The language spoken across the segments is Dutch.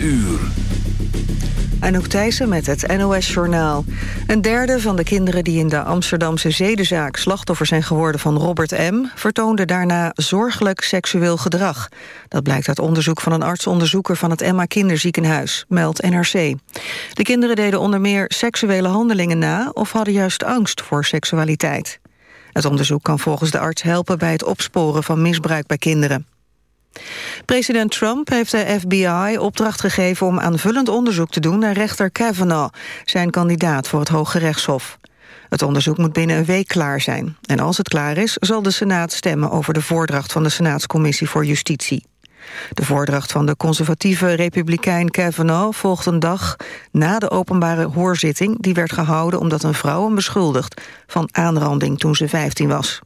uur. Anouk Thijssen met het NOS-journaal. Een derde van de kinderen die in de Amsterdamse zedenzaak... slachtoffer zijn geworden van Robert M... vertoonde daarna zorgelijk seksueel gedrag. Dat blijkt uit onderzoek van een artsonderzoeker... van het Emma Kinderziekenhuis, meldt NRC. De kinderen deden onder meer seksuele handelingen na... of hadden juist angst voor seksualiteit. Het onderzoek kan volgens de arts helpen bij het opsporen van misbruik bij kinderen. President Trump heeft de FBI opdracht gegeven om aanvullend onderzoek te doen naar rechter Kavanaugh, zijn kandidaat voor het Hoge Rechtshof. Het onderzoek moet binnen een week klaar zijn. En als het klaar is, zal de Senaat stemmen over de voordracht van de Senaatscommissie voor Justitie. De voordracht van de conservatieve republikein Kavanaugh volgt een dag na de openbare hoorzitting die werd gehouden omdat een vrouw hem beschuldigt van aanranding toen ze 15 was.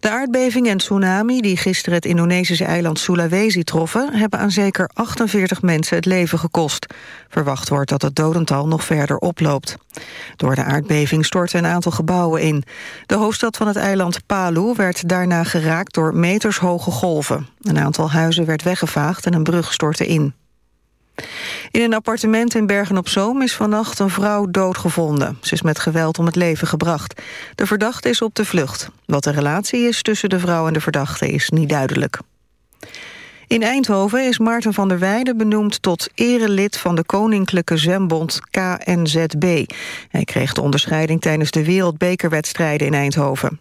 De aardbeving en tsunami die gisteren het Indonesische eiland Sulawesi troffen... hebben aan zeker 48 mensen het leven gekost. Verwacht wordt dat het dodental nog verder oploopt. Door de aardbeving stortten een aantal gebouwen in. De hoofdstad van het eiland Palu werd daarna geraakt door metershoge golven. Een aantal huizen werd weggevaagd en een brug stortte in. In een appartement in Bergen-op-Zoom is vannacht een vrouw doodgevonden. Ze is met geweld om het leven gebracht. De verdachte is op de vlucht. Wat de relatie is tussen de vrouw en de verdachte is niet duidelijk. In Eindhoven is Maarten van der Weijden benoemd tot erelid van de Koninklijke Zwembond KNZB. Hij kreeg de onderscheiding tijdens de wereldbekerwedstrijden in Eindhoven.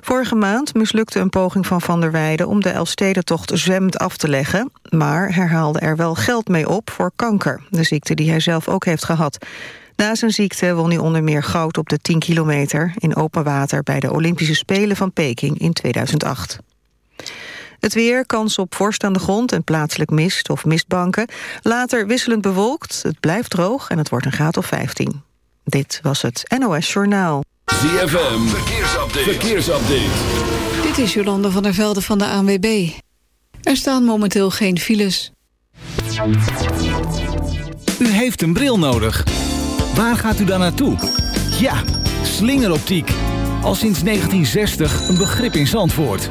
Vorige maand mislukte een poging van van der Weijden om de Elfstedentocht zwemd af te leggen, maar herhaalde er wel geld mee op voor kanker, de ziekte die hij zelf ook heeft gehad. Na zijn ziekte won hij onder meer goud op de 10 kilometer in open water bij de Olympische Spelen van Peking in 2008. Het weer, kans op vorst aan de grond en plaatselijk mist of mistbanken. Later wisselend bewolkt, het blijft droog en het wordt een graad of 15. Dit was het NOS Journaal. ZFM, verkeersupdate. verkeersupdate. Dit is Jolande van der Velde van de ANWB. Er staan momenteel geen files. U heeft een bril nodig. Waar gaat u dan naartoe? Ja, slingeroptiek. Al sinds 1960 een begrip in Zandvoort.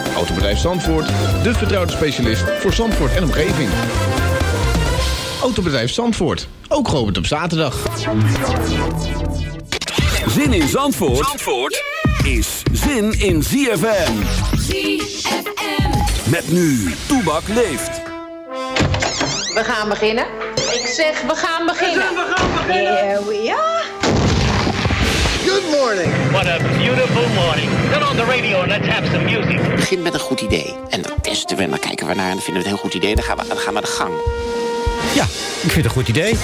Autobedrijf Zandvoort, de vertrouwde specialist voor Zandvoort en omgeving. Autobedrijf Zandvoort, ook geopend op zaterdag. Zin in Zandvoort, Zandvoort is zin in ZFM. ZFM. Met nu, Toebak leeft. We gaan beginnen. Ik zeg, we gaan beginnen. We gaan beginnen. Here we are. Good morning. What a beautiful morning. Turn on the radio and let's have some music. Het begint met een goed idee. En dan testen we en dan kijken we naar en dan vinden we het een heel goed idee. Dan gaan we, dan gaan we aan de gang. Ja, ik vind het een goed idee.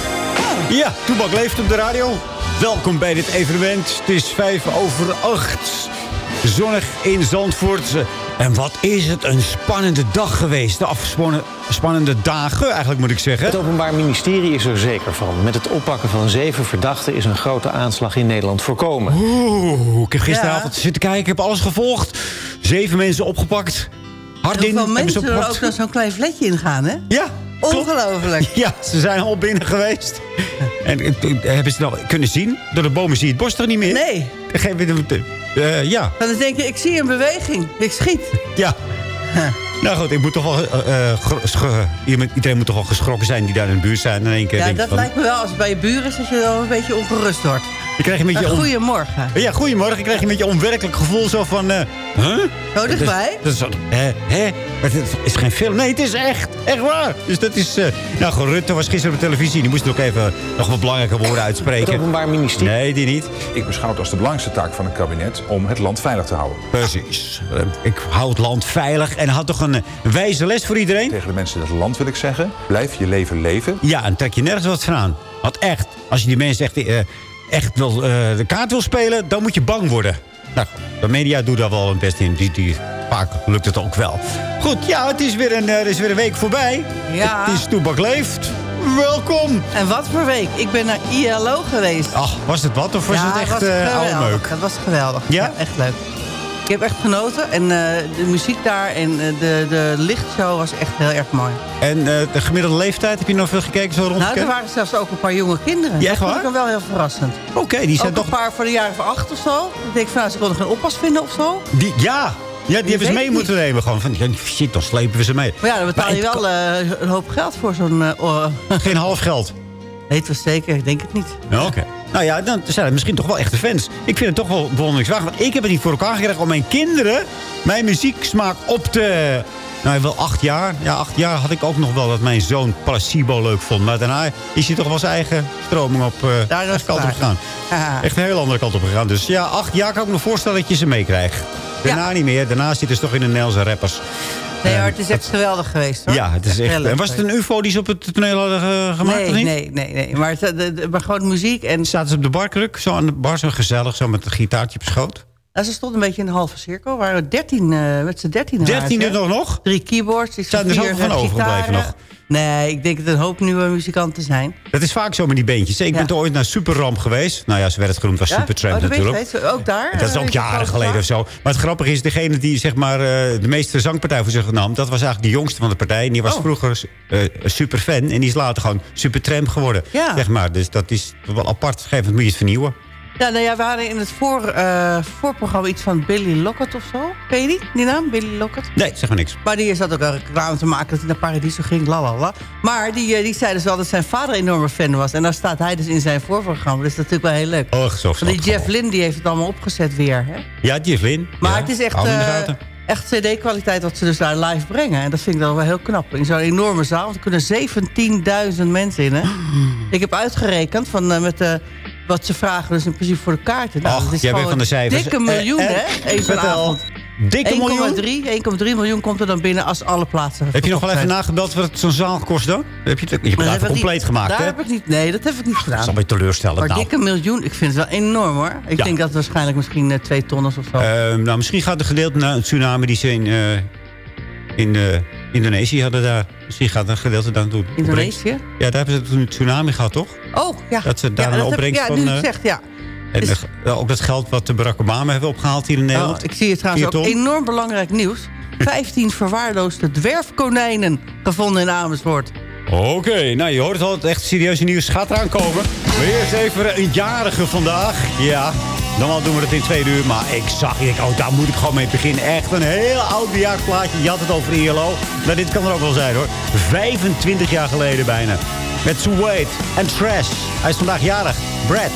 Ja, Toebak leeft op de radio. Welkom bij dit evenement. Het is vijf over acht. Zonnig in Zandvoort. En wat is het een spannende dag geweest. De afgespannen spannende dagen, eigenlijk moet ik zeggen. Het Openbaar Ministerie is er zeker van. Met het oppakken van zeven verdachten is een grote aanslag in Nederland voorkomen. Oeh, ik heb gisteravond zitten kijken, ik heb alles gevolgd. Zeven mensen opgepakt. Hard in. Hoeveel mensen er ook naar zo'n klein vletje ingaan, hè? Ja, Ongelooflijk. Ja, ze zijn al binnen geweest. En eh, eh, hebben ze het nou kunnen zien? Door de bomen zie je het bos toch niet meer? Nee. Uh, ja. Dan denk je, ik zie een beweging. Ik schiet. Ja. Nou goed, ik moet toch wel, eh, eh, iemand- iedereen moet toch wel geschrokken zijn die daar in de buurt zijn. In één keer Ja, dat van- lijkt me wel als het bij je buren is dat je wel een beetje ongerust wordt. Krijg je een beetje Uh, on- Goedemorgen. Ja, goedemorgen. Ik krijg je een beetje een onwerkelijk gevoel zo van... eh huh? Zo dichtbij? Dat is, dat is, hè, hè? Maar het is geen film. Nee, het is echt. Echt waar. Dus dat is... eh, nou, goed, Rutte was gisteren op televisie. Die moest ook even nog wat belangrijke woorden uitspreken. Het Openbaar Ministerie. Nee, die niet. Ik beschouw het als de belangrijkste taak van een kabinet om het land veilig te houden. Precies. Eh, Ik hou het land veilig. En had toch een, wijze les voor iedereen? Tegen de mensen in het land wil ik zeggen, blijf je leven leven. Ja, en trek je nergens wat van aan. Want echt, als je die mensen echt, eh, echt wil, eh, de kaart wil spelen, dan moet je bang worden. Nou, de media doet daar wel een best in. Die, die, vaak lukt het ook wel. Goed, ja, het is weer een, eh, er is weer een week voorbij. Ja. Het is Toebak Leeft. Welkom. En wat voor week? Ik ben naar ILO geweest. Ach, was het wat of was ja, het echt eh, oude meuk? Het was geweldig. Ja? echt leuk. Ik heb echt genoten. En eh, de muziek daar en eh, de, de lichtshow was echt heel erg mooi. En eh, de gemiddelde leeftijd, heb je nog veel gekeken zo rond? Nou, er waren zelfs ook een paar jonge kinderen. Ja, echt dat vond waar? ik wel heel verrassend. Oké, die zijn ook toch... een paar voor de jaren van acht of zo. Ik denk van, nou, ze konden geen oppas vinden of zo. Die, ja, ja, die hebben ze mee moeten nemen. Gewoon van, shit, dan slepen we ze mee. Maar ja, dan betaal je wel een hoop geld voor zo'n... oh. Geen half geld. Nee, het was zeker. Ik denk het niet. Ja, Oké. Nou ja, dan zijn het misschien toch wel echte fans. Ik vind het toch wel bewonderingswaardig. Want ik heb het niet voor elkaar gekregen om mijn kinderen... mijn muzieksmaak op te... Nou, wel acht jaar. Ja, acht jaar had ik ook nog wel dat mijn zoon Placebo leuk vond. Maar daarna is hij toch wel zijn eigen stroming op uh, Daar is kant op gegaan. Echt een heel andere kant op gegaan. Dus ja, acht jaar kan ik me voorstellen dat je ze meekrijgt. Daarna niet meer. Daarna zitten ze toch in de Nederlandse rappers. Nee, Eh, maar het is echt geweldig geweest, hoor. Ja, het is echt... En was het een ufo die ze op het toneel hadden eh, gemaakt nee, of niet? Nee, nee, nee. Maar, het, de, de- maar gewoon muziek en... Zaten ze op de barkruk, zo aan de bar, zo gezellig, zo met een gitaartje op schoot? Nou, ze stond een beetje in een halve cirkel. Waren dertien, eh met z'n dertien. Dertien er nog nog? Drie keyboards. Zijn er zoveel van eh, overgebleven nog? Nee, ik denk dat er een hoop nieuwe muzikanten zijn. Dat is vaak zo met die beentjes. Ik Ja. ben ooit naar Superramp geweest. Nou ja, ze werd het genoemd, was Ja? Supertramp Oh, natuurlijk. je. Ook daar? Dat is ook jaren geleden of zo. Maar het grappige is, degene die zeg maar, eh, de meeste zangpartij voor zich nam... dat was eigenlijk de jongste van de partij. En die was Oh. vroeger eh super fan. En die is later gewoon Supertramp geworden. Ja. Zeg maar. Dus dat is wel apart. Op een gegeven moment moet je het vernieuwen. Ja, nou ja, we hadden in het voor, eh, voorprogramma iets van Billy Lockett of zo. Ken je die, die naam? Billy Lockett? Nee, zeg maar niks. Maar die zat ook een reclame te maken dat hij naar Paradiso ging, lalala. Maar die, eh, die zei dus wel dat zijn vader een enorme fan was. En dan staat hij dus in zijn voorprogramma. Dus dat is natuurlijk wel heel leuk. Oh, zo Want die Jeff Lynne die heeft het allemaal opgezet weer. Hè? Ja, Jeff Lynne. Maar Ja, het is echt, eh, echt cd-kwaliteit wat ze dus daar live brengen. En dat vind ik dan wel heel knap. In zo'n enorme zaal. Want er kunnen 17.000 mensen in. Hè? Ik heb uitgerekend van, met de, wat ze vragen dus in principe voor de kaarten. Nou, dat jij bent van de cijfers. dikke miljoen, Eh, eh, hè? Eén zo'n vertel. avond. Dikke miljoen? 1,3 1,3 miljoen komt er dan binnen als alle plaatsen Heb je nog wel even nagebeld wat het zo'n zaal kost dan? Heb je het, je hebt het dat even compleet niet- gemaakt, daar hè? Heb ik niet, nee, dat heb ik niet Dat is gedaan. alweer teleurstellend. Maar nou. dikke miljoen, ik vind het wel enorm hoor. Ik Ja. denk dat het waarschijnlijk misschien eh, twee ton is of zo. Eh, nou, misschien gaat het gedeelte naar een tsunami die ze in, eh, in eh, Indonesië hadden daar. Misschien gaat een gedeelte daar naartoe. Indonesië? Ja, daar hebben ze toen een tsunami gehad, toch? Oh, ja. Dat ze daar ja, een heb- opbrengst ja, van, nu eh, zegt, ja. En Dus- ook dat geld wat de Barack Obama heeft opgehaald hier in Nederland. Oh, ik zie het trouwens ook enorm belangrijk nieuws. 15 verwaarloosde dwerfkonijnen gevonden in Amersfoort. Oké, nou je hoort het al, het echt serieuze nieuws gaat eraan komen. Maar eerst even een jarige vandaag. Ja, normaal doen we het in twee uur, maar ik zag, ik oh, daar moet ik gewoon mee beginnen. Echt een heel oud bejaardplaatje. Je had het over ILO. Nou, dit kan er ook wel zijn hoor. 25 jaar geleden bijna. Met Sweet en Trash. Hij is vandaag jarig. Brad.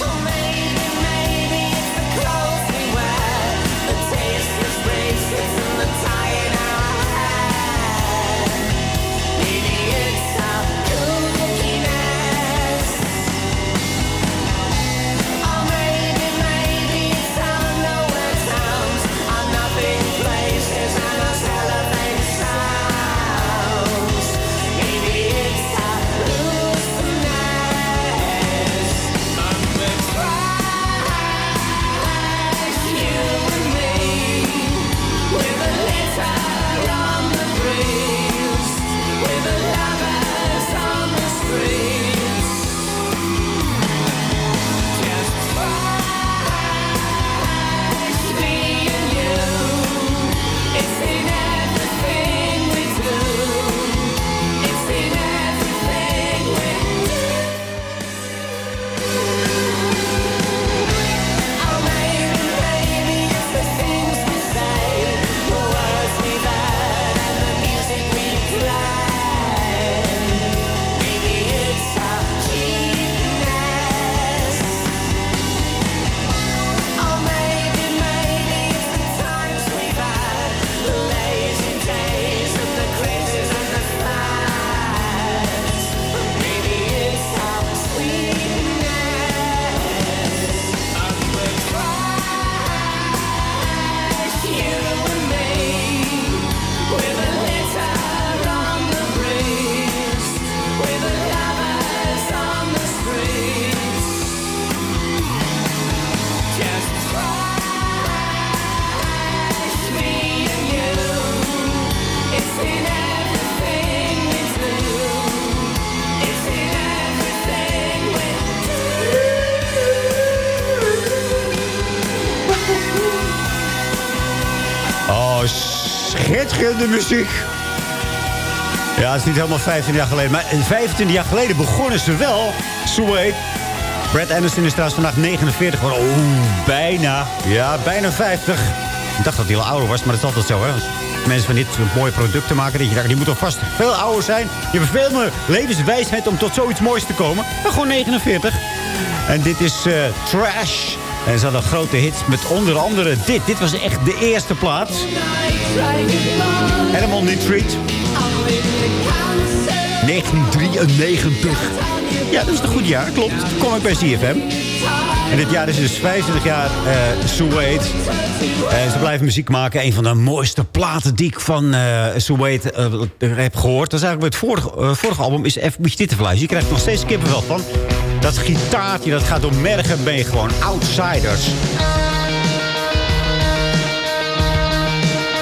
Muziek. Ja, het is niet helemaal 15 jaar geleden. Maar 25 jaar geleden begonnen ze wel. Sweet. Brad Anderson is trouwens vandaag 49 geworden. Oeh, bijna. Ja, bijna 50. Ik dacht dat hij al ouder was, maar dat is altijd zo, hè. Mensen van dit mooie producten maken... dat je die moeten vast veel ouder zijn. Je hebt veel meer levenswijsheid om tot zoiets moois te komen. Maar gewoon 49. En dit is eh, Trash. En ze hadden grote hits met onder andere dit. Dit was echt de eerste plaats. Animal Nitrate. 1993. Ja, dat is een goed jaar, klopt. Kom ik bij CFM. En dit jaar is dus 25 jaar uh, Suede. En ze blijven muziek maken. Een van de mooiste platen die ik van uh, heb gehoord. Dat is eigenlijk het vorige, vorige album is even dit te Je krijgt er nog steeds kippenvel van. Dat gitaartje, dat gaat door mergen ben je gewoon outsiders.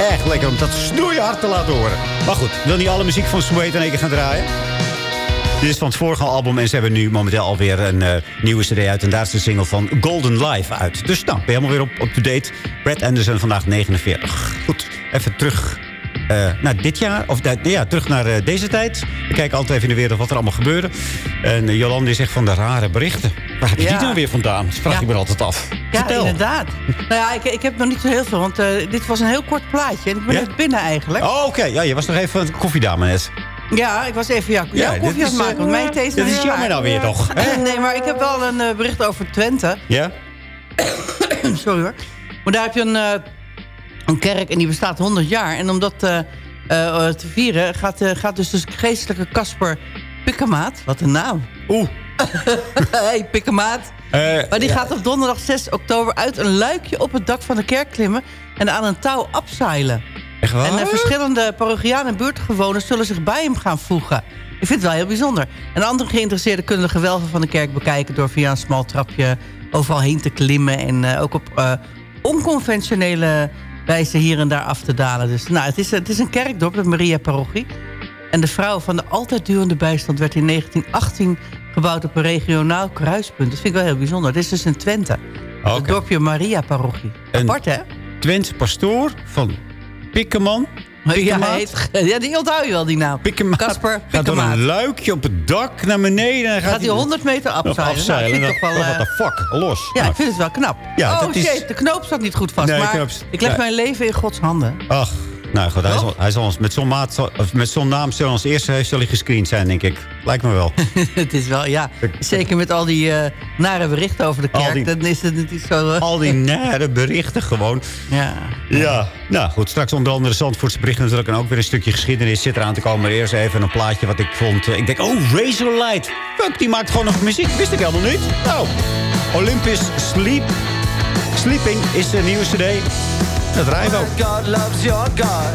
Echt lekker om dat snoeihard te laten horen. Maar goed, wil niet alle muziek van Suede in één keer gaan draaien. Dit is van het vorige album en ze hebben nu momenteel alweer een uh, nieuwe cd uit. En daar is de single van Golden Life uit. Dus nou, ben je helemaal weer op, up to date. Brad Anderson vandaag 49. Goed, even terug naar dit jaar. Of ja, terug naar uh, deze tijd. We kijken altijd even in de wereld wat er allemaal gebeurde. En Jolande zegt van de rare berichten. Waar heb je ja. die nou weer vandaan? Dat vraag ja. ik me altijd af. Ja, Vertel. inderdaad. Nou ja, ik, ik heb nog niet zo heel veel. Want dit was een heel kort plaatje. En ik ben Ja? net binnen eigenlijk. Oh, oké. Ja, je was nog even een koffiedame net. Ja, ik was even ja, koffie aan het maken. Want eh, mijn thee is dit is jammer nou weer toch, hè? Nee, maar ik heb wel een eh, bericht over Twente. Ja? Sorry hoor. Maar daar heb je een, eh, een kerk en die bestaat 100 jaar. En om dat eh, eh, te vieren gaat, eh, gaat dus de geestelijke Casper Pikkemaat. Wat een naam. Oeh. hey, Pikkemaat. Eh, Maar die ja. gaat op donderdag 6 oktober uit een luikje op het dak van de kerk klimmen... en aan een touw abseilen. Echt waar? En eh, verschillende parochianen en zullen zich bij hem gaan voegen. Ik vind het wel heel bijzonder. En andere geïnteresseerden kunnen de gewelven van de kerk bekijken... door via een smal trapje overal heen te klimmen... en eh, ook op eh, onconventionele wijze hier en daar af te dalen. Dus nou, het is, het is een kerkdorp, de Maria-parochie. En de vrouw van de altijd durende bijstand werd in 1918 gebouwd op een regionaal kruispunt. Dat vind ik wel heel bijzonder. Het is dus in Twente. Het dorpje Maria-parochie. Een Apart, hè? Twents pastoor van Pikkeman. Ja, heet- ja, die onthoud je wel, die naam. Pikkemaat. Casper Gaat door een luikje op het dak naar beneden. En Gaat hij 100 meter afzeilen? afzeilen. Nou, ik vind Dan- toch wel, what the fuck, los. Ja, Nou, ik vind het wel knap. Ja, oh dat is- shit, de knoop staat niet goed vast. Nee, maar knoop- ik leg ja. mijn leven in Gods handen. Ach, nou goed, hij zal, hij zal ons met zo'n naam zal ons eerst zal hij gescreend zijn, denk ik. Lijkt me wel. het is wel, ja. Zeker met al die eh, nare berichten over de kerk. die- Dan is het niet zo... eh, Al die nare berichten gewoon. Ja. Ja, nou goed, straks onder andere Zandvoortse berichten natuurlijk... en ook weer een stukje geschiedenis zit eraan te komen. Maar eerst even een plaatje wat ik vond. eh, Ik denk, oh, Razorlight. Fuck, die maakt gewoon nog muziek. Wist ik helemaal niet. Nou, Olympus Sleep. Sleeping is de nieuwe cd. Dat rijdt ook. God loves your God.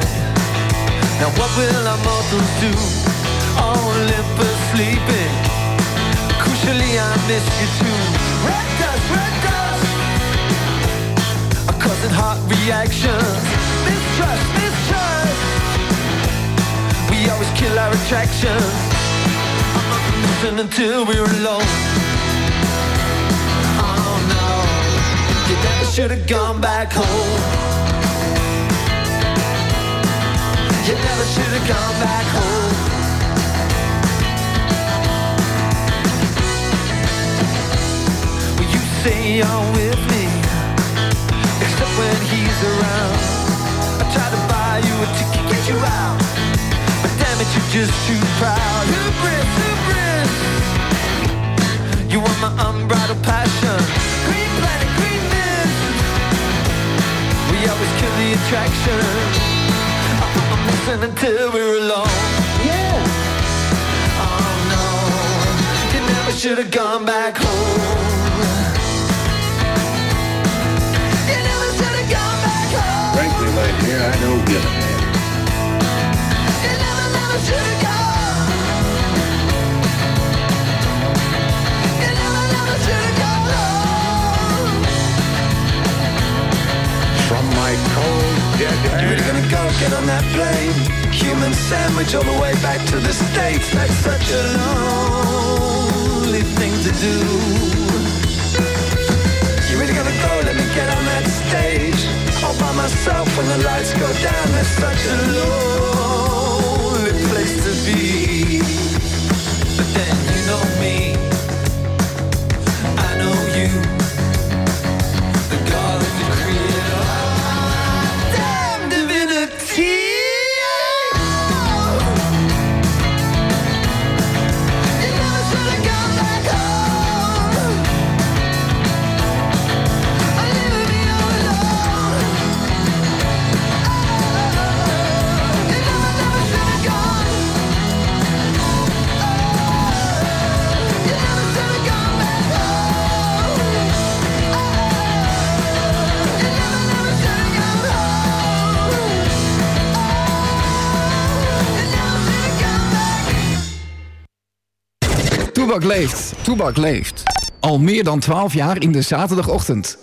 Now what will our mortals do? Oh, Olympus sleeping. Crucially, I miss you too. Red dust, red dust. Are causing heart reactions. Mistrust, mistrust. We always kill our attraction. Listen until we're alone. Oh no. You never should have gone back home. You never should have gone back home. Well, you say you're with me, except when he's around. I try to buy you a ticket, get you out, but damn it, you're just too proud. Hubris, hubris. You want my unbridled passion. Green planet, green mist. We always kill the attraction. I'm until we're alone. Yeah. Oh no, you never should have gone back home. You never should have gone back home. Frankly, my dear, I don't give a damn. You never, never should have gone. You never, never should have gone home. From my cold, dead You really gonna go get on that plane? Human sandwich all the way back to the States. That's such a lonely thing to do. You really gonna go let me get on that stage? All by myself when the lights go down. It's such a lonely Toebak leeft, Toebak leeft. Al meer dan 12 jaar in de zaterdagochtend.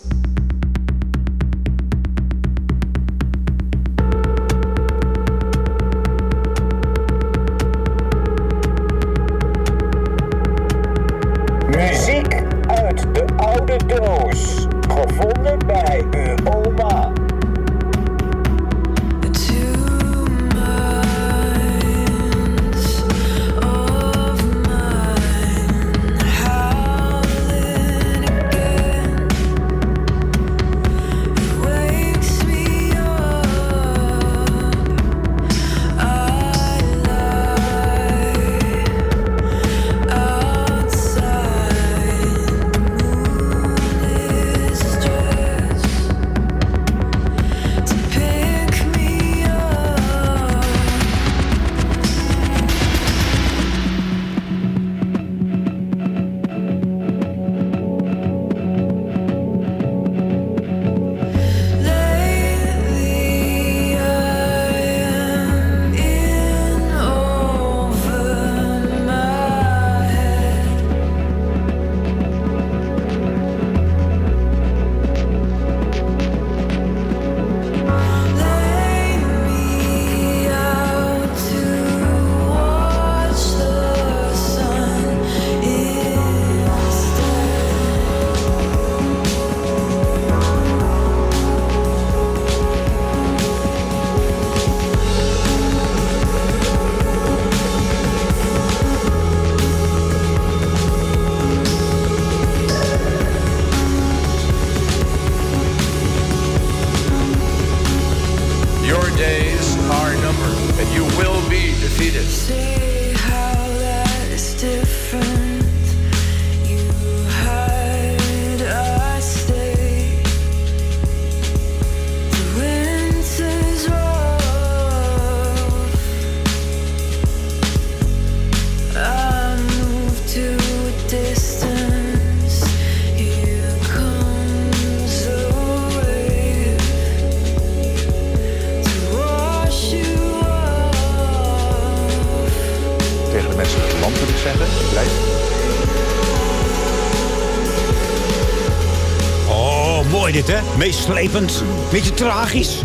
Meeslepend. Beetje tragisch.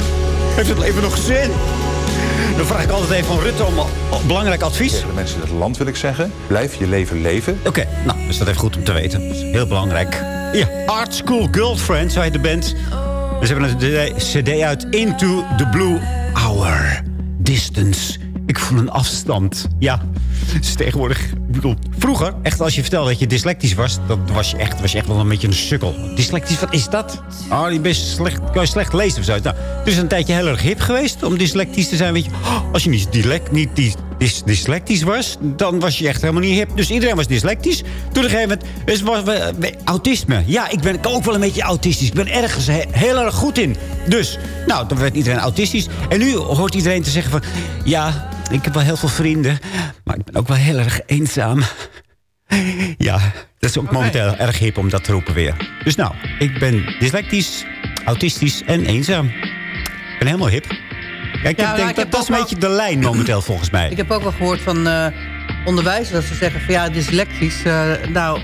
Heeft het leven nog zin? Dan vraag ik altijd even van Rutte om belangrijk advies. Tegen de mensen in het land wil ik zeggen, blijf je leven leven. Oké, nou, is dat even goed om te weten. Heel belangrijk. Ja, Art School Girlfriend, zo heet de band. En Ze hebben een cd uit Into the Blue Hour. Distance. Ik voel een afstand. Ja, is tegenwoordig... Vroeger, echt als je vertelde dat je dyslectisch was... dan was je echt, was je echt wel een beetje een sukkel. Dyslectisch, wat is dat? Oh, je bent slecht, kan je slecht lezen of zo. Nou, het is een tijdje heel erg hip geweest om dyslectisch te zijn. Weet je, oh, als je niet, niet dys- dys- dyslectisch was, dan was je echt helemaal niet hip. Dus iedereen was dyslectisch. Toen een gegeven was autisme. Ja, ik ben ook wel een beetje autistisch. Ik ben ergens he- heel erg goed in. Dus, nou, dan werd iedereen autistisch. En nu hoort iedereen te zeggen van... Ja, ik heb wel heel veel vrienden, maar ik ben ook wel heel erg eenzaam. Ja, dat is ook momenteel erg hip om dat te roepen weer. Dus nou, ik ben dyslectisch, autistisch en eenzaam. Ik ben helemaal hip. Ja, ik Ja, denk nou, ik dat dat is een wel- beetje de lijn momenteel volgens mij. Ik heb ook wel gehoord van eh, onderwijzers dat ze zeggen van ja, dyslectisch. eh, nou,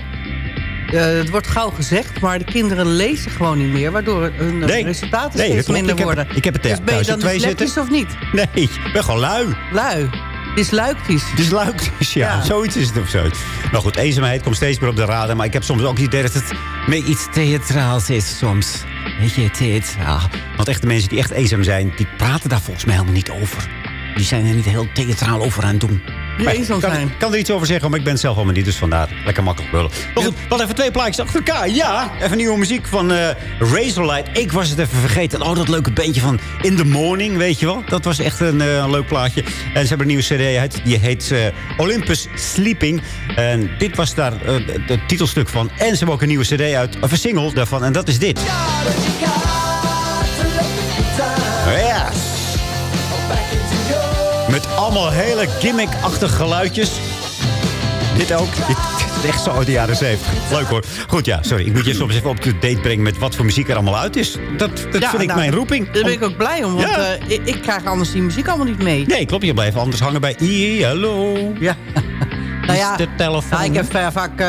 eh, het wordt gauw gezegd, maar de kinderen lezen gewoon niet meer. Waardoor hun Nee. resultaten Nee, steeds minder Ik heb- worden. ik heb het dus ben je dan dyslectisch zitten. of niet? Nee, ik ben gewoon lui. Lui. Dysluictisch. Dysluictisch, ja. Ja. Zoiets is het of zoiets. Maar goed, eenzaamheid komt steeds meer op de radar. Maar ik heb soms ook het idee dat het meer iets theatraals is soms. Weet je, theatraal. Want echte mensen die echt eenzaam zijn, die praten daar volgens mij helemaal niet over. Die zijn er niet heel theatraal over aan het doen. Eenzaam kan, zijn. Ik kan er iets over zeggen, maar ik ben het zelf allemaal niet. Dus vandaar lekker makkelijk. Maar goed, wat even twee plaatjes achter elkaar. Ja, even nieuwe muziek van eh Razorlight. Ik was het even vergeten. Oh, dat leuke bandje van In The Morning, weet je wel. Dat was echt een eh, leuk plaatje. En ze hebben een nieuwe cd uit. Die heet eh, Olympus Sleeping. En dit was daar eh, het titelstuk van. En ze hebben ook een nieuwe cd uit. Of een single daarvan. En dat is dit. Ja. Allemaal hele gimmick-achtige geluidjes. Dit ook. Dit is echt zo uit de jaren 70. Leuk hoor. Goed, ja, sorry. Ik moet je soms even op de date brengen met wat voor muziek er allemaal uit is. Dat, dat Ja, vind ik nou, mijn roeping. Daar ben ik ook blij om, want Ja. eh, ik, ik krijg anders die muziek allemaal niet mee. Nee, klopt. Je blijft anders hangen bij IE, hallo. Ja. Nou ja, de telefoon. nou, ik heb eh, vaak eh,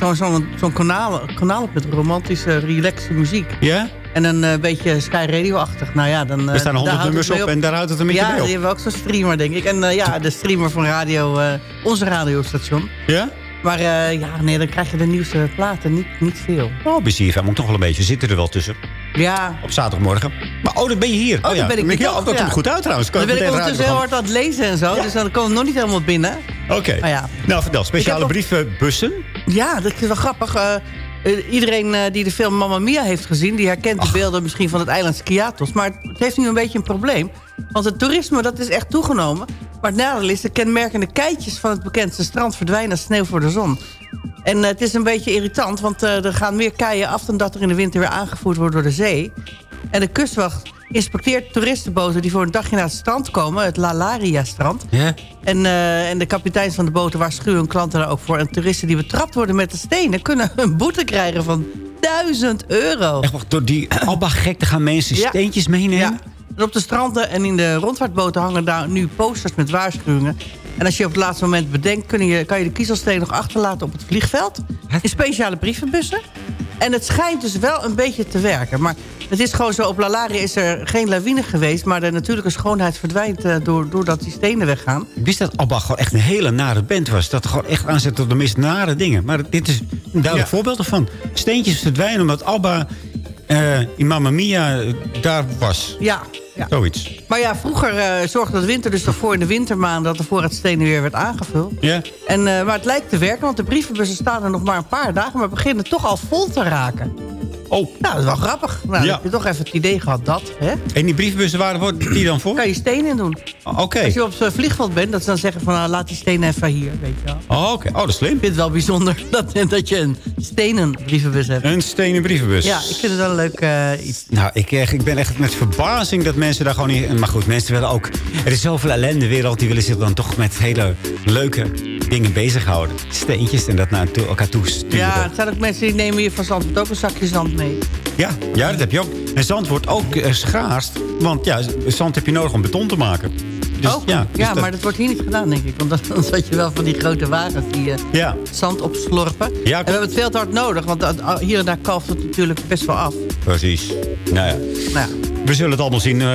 zo'n zo'n zo'n kanaal, kanaal op met romantische, relaxe muziek. Ja? En een eh, beetje Sky Radio-achtig. Nou ja, dan, eh, Er staan daar honderd nummers op en daar houdt het een beetje ja, mee op. die hebben ook zo'n streamer, denk ik. En eh, ja, de streamer van radio, eh, onze radiostation. Ja? Maar eh, ja, nee, dan krijg je de nieuwste platen niet, niet veel. Oh, bij CFM ook nog wel een beetje. Zitten er wel tussen. Ja, Op zaterdagmorgen. Maar oh, dan ben je hier. Oh, dan ben ik niet ja, toch, oh, dat ja. komt goed uit trouwens. Kan dan ben ik ondertussen heel hard aan het lezen en zo. Dus dan komen we nog niet helemaal binnen. Oké. Ja. Nou, vertel. Speciale nog- brievenbussen. Ja, dat is wel grappig. Eh, eh, iedereen eh, die de film Mamma Mia heeft gezien... die herkent de beelden misschien van het eiland Skiatos. Maar het heeft nu een beetje een probleem. Want het toerisme, dat is echt toegenomen. Maar het nadeel is, de kenmerkende keitjes van het bekendste strand... verdwijnen als sneeuw voor de zon. En eh, het is een beetje irritant, want er gaan meer keien af... dan dat er in de winter weer aangevoerd wordt door de zee. En de kustwacht inspecteert toeristenboten... die voor een dagje naar het strand komen, het Lalaria-strand... En, eh, en de kapiteins van de boten waarschuwen hun klanten daar ook voor. En toeristen die betrapt worden met de stenen... kunnen een boete krijgen van 1000 euro. Echt, wacht, door die Alba gek te gaan mensen Ja. steentjes meenemen. Ja. En op de stranden en in de rondvaartboten hangen daar nu posters met waarschuwingen. En als je op het laatste moment bedenkt... Kun je, kan je de kiezelsteen nog achterlaten op het vliegveld. In speciale brievenbussen. En het schijnt dus wel een beetje te werken. Maar het is gewoon zo, op Lalaria is er geen lawine geweest... maar de natuurlijke schoonheid verdwijnt eh, door, doordat die stenen weggaan. Ik wist dat Alba gewoon echt een hele nare band was. Dat gewoon echt aanzet tot de meest nare dingen. Maar dit is een duidelijk Ja. voorbeeld ervan. Steentjes verdwijnen omdat Alba eh in Mamma Mia daar was. Ja, ja. Zoiets. Maar ja, vroeger eh, zorgde de winter dus ervoor in de wintermaanden... dat de voorraadstenen weer werd aangevuld. Ja. En, eh, maar het lijkt te werken, want de brievenbussen staan er nog maar een paar dagen... maar beginnen toch al vol te raken. Oh. Nou, dat is wel grappig. Nou, Ja. heb je toch even het idee gehad dat, hè? En die brievenbussen, waar worden die dan voor? Kan je stenen in doen. Oké. Als je op het vliegveld bent, dat ze dan zeggen van... nou, laat die stenen even hier, weet je wel. Oh, oké. Oh, dat is slim. Ik vind het wel bijzonder dat, dat je een stenen brievenbus hebt. Een stenen brievenbus. Ja, ik vind het wel een leuk eh, iets. Nou, ik, eh, ik ben echt met verbazing dat mensen daar gewoon niet... Maar goed, mensen willen ook... Er is zoveel ellende in de wereld. Die willen zich dan toch met hele leuke dingen bezighouden. Steentjes en dat naar elkaar toe sturen. Ja, het zijn ook mensen die nemen hier van Zandvoort ook een zakje zand mee. Ja, ja, dat heb je ook. En zand wordt ook eh, schaars. Want ja, zand heb je nodig om beton te maken. Dus, ook? ja, dus ja, maar dat wordt hier niet gedaan, denk ik. Want dan, dan zat je wel van die grote wagens die eh, Ja. zand opslorpen. Ja, en we hebben het veel te hard nodig, want dat- hier en daar kalft het natuurlijk best wel af. Precies. Nou ja. Nou ja. We zullen het allemaal zien eh,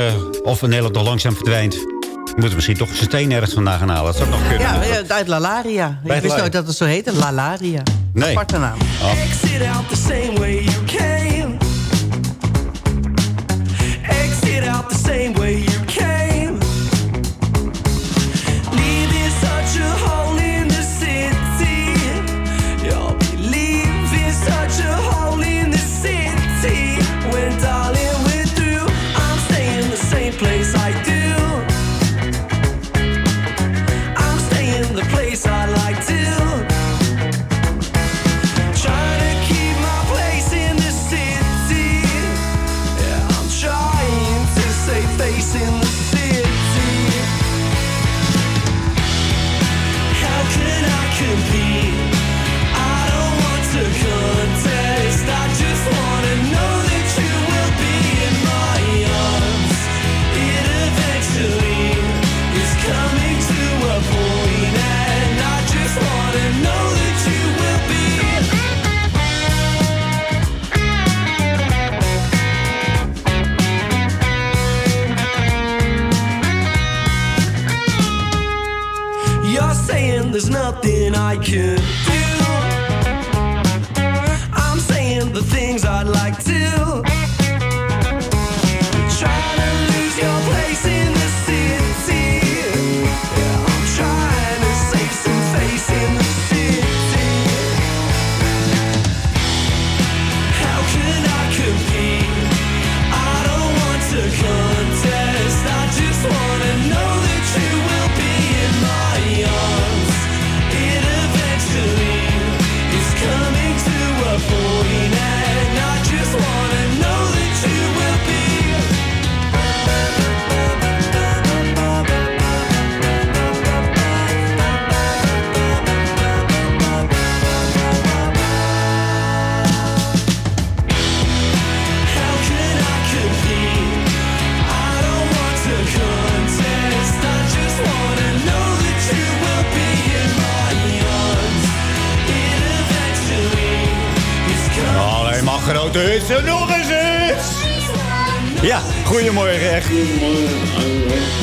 of Nederland nog langzaam verdwijnt. We moeten misschien toch een steen ergens vandaan gaan halen. Dat zou nog kunnen. Ja, ja, uit Lalaria. Bij Ik wist nooit dat het zo heette, Lalaria. Nee. Aparte naam. Exit same way nothing I can do. I'm saying the things I'd like to.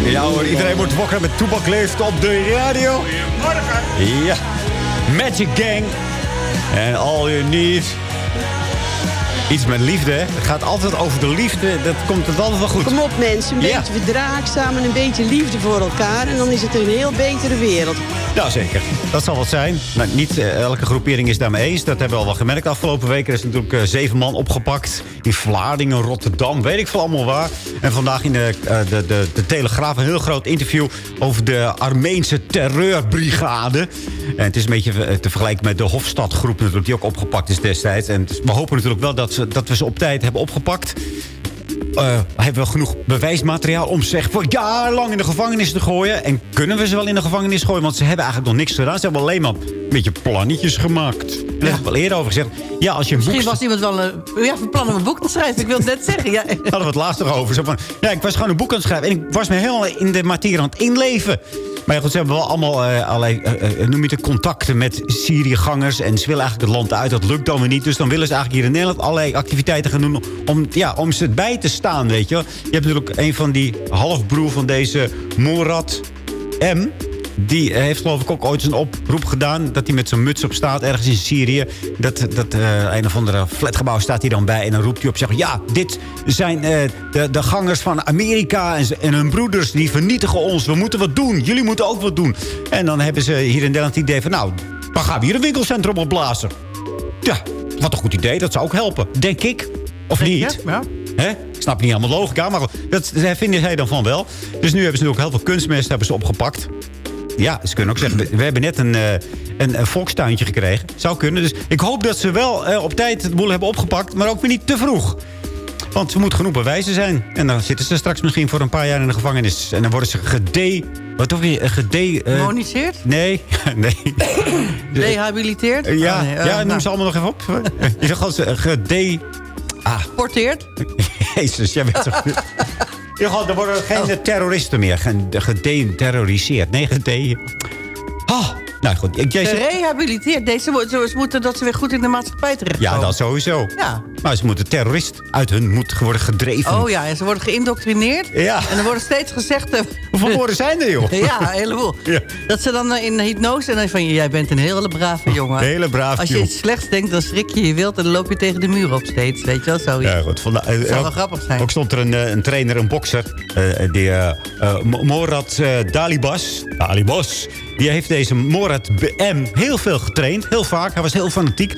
Ja hoor, iedereen wordt wakker met Toebak leeft op de radio. Goedemorgen. Ja, Magic Gang. En all you need. Iets met liefde, hè? Het gaat altijd over de liefde. Dat komt het altijd wel goed. Kom op mensen, een Ja. beetje verdraagzaam en een beetje liefde voor elkaar. En dan is het een heel betere wereld. Nou, zeker. Dat zal wat zijn. Nou, niet eh, elke groepering is daarmee eens. Dat hebben we al wel gemerkt afgelopen weken. Er is natuurlijk eh, zeven man opgepakt. In Vlaardingen, Rotterdam, weet ik veel allemaal waar. En vandaag in de, eh, de, de, de Telegraaf een heel groot interview... over de Armeense terreurbrigade. En het is een beetje te vergelijken met de Hofstadgroep... die ook opgepakt is destijds. En we hopen natuurlijk wel dat, ze, dat we ze op tijd hebben opgepakt... Eh, hebben we genoeg bewijsmateriaal om zeg voor jarenlang in de gevangenis te gooien? En kunnen we ze wel in de gevangenis gooien? Want ze hebben eigenlijk nog niks gedaan. Ze hebben alleen maar een beetje plannetjes gemaakt. Daar heb ik wel eerder over gezegd. Ja, als je boek... Misschien was iemand wel een... Ja, van plan om een boek te schrijven. Ik wil het net zeggen. Ja. hadden we het laatst nog over. Zo van, ja, ik was gewoon een boek aan het schrijven. En ik was me helemaal in de materie aan het inleven. Maar ja, goed, ze hebben wel allemaal eh, allerlei, eh, eh, noem je het, contacten met Syriëgangers. En ze willen eigenlijk het land uit. Dat lukt dan weer niet. Dus dan willen ze eigenlijk hier in Nederland allerlei activiteiten gaan doen... om, ja, om ze bij te staan, weet je. Je hebt natuurlijk een van die halfbroer van deze Morad M... Die eh, heeft geloof ik ook ooit een oproep gedaan... dat hij met zijn muts op staat ergens in Syrië. Dat, dat eh, een of andere flatgebouw staat hij dan bij... en dan roept hij op zeggen... ja, dit zijn eh, de, de gangers van Amerika en, en hun broeders... die vernietigen ons, we moeten wat doen. Jullie moeten ook wat doen. En dan hebben ze hier in Nederland het idee van... nou, dan gaan we hier een winkelcentrum opblazen. Ja, wat een goed idee, dat zou ook helpen. Denk ik. Of niet? Ja. Hè? Ik snap niet helemaal logica, maar dat vinden zij dan van wel. Dus nu hebben ze ook heel veel kunstmest hebben ze opgepakt. Ja, ze kunnen ook zeggen, we, we hebben net een, eh, een, een volkstuintje gekregen. Zou kunnen. Dus ik hoop dat ze wel eh, op tijd het boel hebben opgepakt, maar ook weer niet te vroeg. Want ze moeten genoeg bewijzen zijn. En dan zitten ze straks misschien voor een paar jaar in de gevangenis. En dan worden ze gede... Wat of weer? Gede... eh, Moniseerd? nee, nee. Rehabiliteerd? Ja, Oh, nee, ja noem nou. ze allemaal nog even op. Je zegt gewoon ze gede... Ah, Porteerd? Jezus, jij bent zo... Gewoon, er worden geen terroristen meer gedeterroriseerd. Nee, gede... Ah, nou goed. zegt- Gerehabiliteerd. Deze ze moeten dat ze weer goed in de maatschappij terechtkomen. ja, dat sowieso. Ja. Maar ze moeten terrorist uit hun moet worden gedreven. Oh ja, en ze worden geïndoctrineerd. Ja. En er wordt steeds gezegd... eh, Hoeveel woorden zijn er, joh? Ja, een heleboel. Ja. Dat ze dan eh, in hypnose en dan van... jij bent een hele brave jongen. Hele brave Als je iets slechts denkt, dan schrik je je wild... en dan loop je tegen de muur op steeds. Weet je wel, zoiets. Ja, goed. Vanda- eh, zou wel grappig zijn. Ook stond er een, een trainer, een bokser. eh, die, eh, Dalibas. Dalibas. Die heeft deze Morad M heel veel getraind. Heel vaak. Hij was heel fanatiek.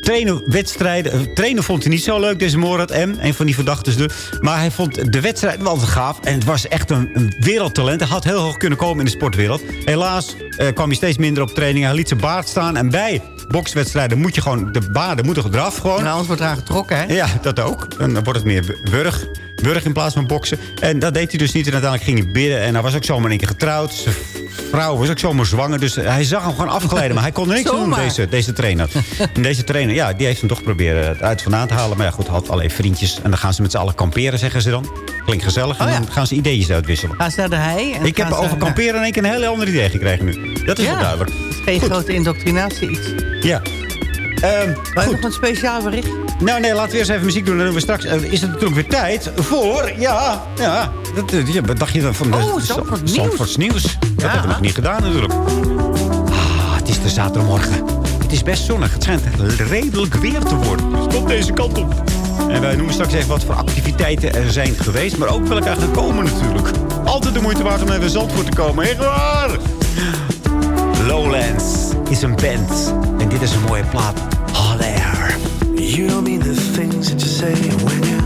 Trainen, wedstrijden. eh, trainen vond hij niet zo leuk, deze Morad M. Een van die verdachten. Dus. Maar hij vond de wedstrijd wel te gaaf. En het was echt een, een wereldtalent. Hij had heel hoog kunnen komen in de sportwereld. Helaas eh, kwam hij steeds minder op trainingen. Hij liet zijn baard staan. En bij bokswedstrijden moet je gewoon... De baarden moeten eraf gewoon. En anders wordt eraan getrokken, hè? Ja, dat ook. Dan wordt het meer wurg. Wurg in plaats van boksen. En dat deed hij dus niet. En uiteindelijk ging hij bidden. En hij was ook zomaar in één keer getrouwd. Zijn vrouw was ook zomaar zwanger. Dus hij zag hem gewoon afgeleiden. Maar hij kon er niks doen, deze, deze trainer. En deze trainer, ja, die heeft hem toch proberen uit vandaan te halen. Maar ja, goed, had alleen vriendjes. En dan gaan ze met z'n allen kamperen, zeggen ze dan. Klinkt gezellig. En Oh ja. dan gaan ze ideeën uitwisselen. Gaan ze naar de hei? en Ik heb over kamperen in één keer een hele ander idee gekregen nu. Dat is Ja. wel duidelijk. Geen grote indoctrinatie iets. Ja. Ehm, Wij nog een speciaal bericht? Nou nee, laten we eerst even muziek doen. Dan doen we straks eh, is het natuurlijk weer tijd voor... Ja, ja. Dat, eh, ja wat dacht je dan van... de- Oh, de- Zandvoort nieuws. Zandvoorts nieuws. Dat Ja. hebben we nog niet gedaan natuurlijk. Ah, het is zaterdagmorgen. Het is best zonnig. Het schijnt redelijk weer te worden. Dus kom deze kant op. En wij noemen straks even wat voor activiteiten er zijn geweest. Maar ook welke gaan komen natuurlijk. Altijd de moeite waard om even Zandvoort te komen. Echt waar! Lowlands is een band. En dit is een mooie plaat. You don't mean the things that you say when you,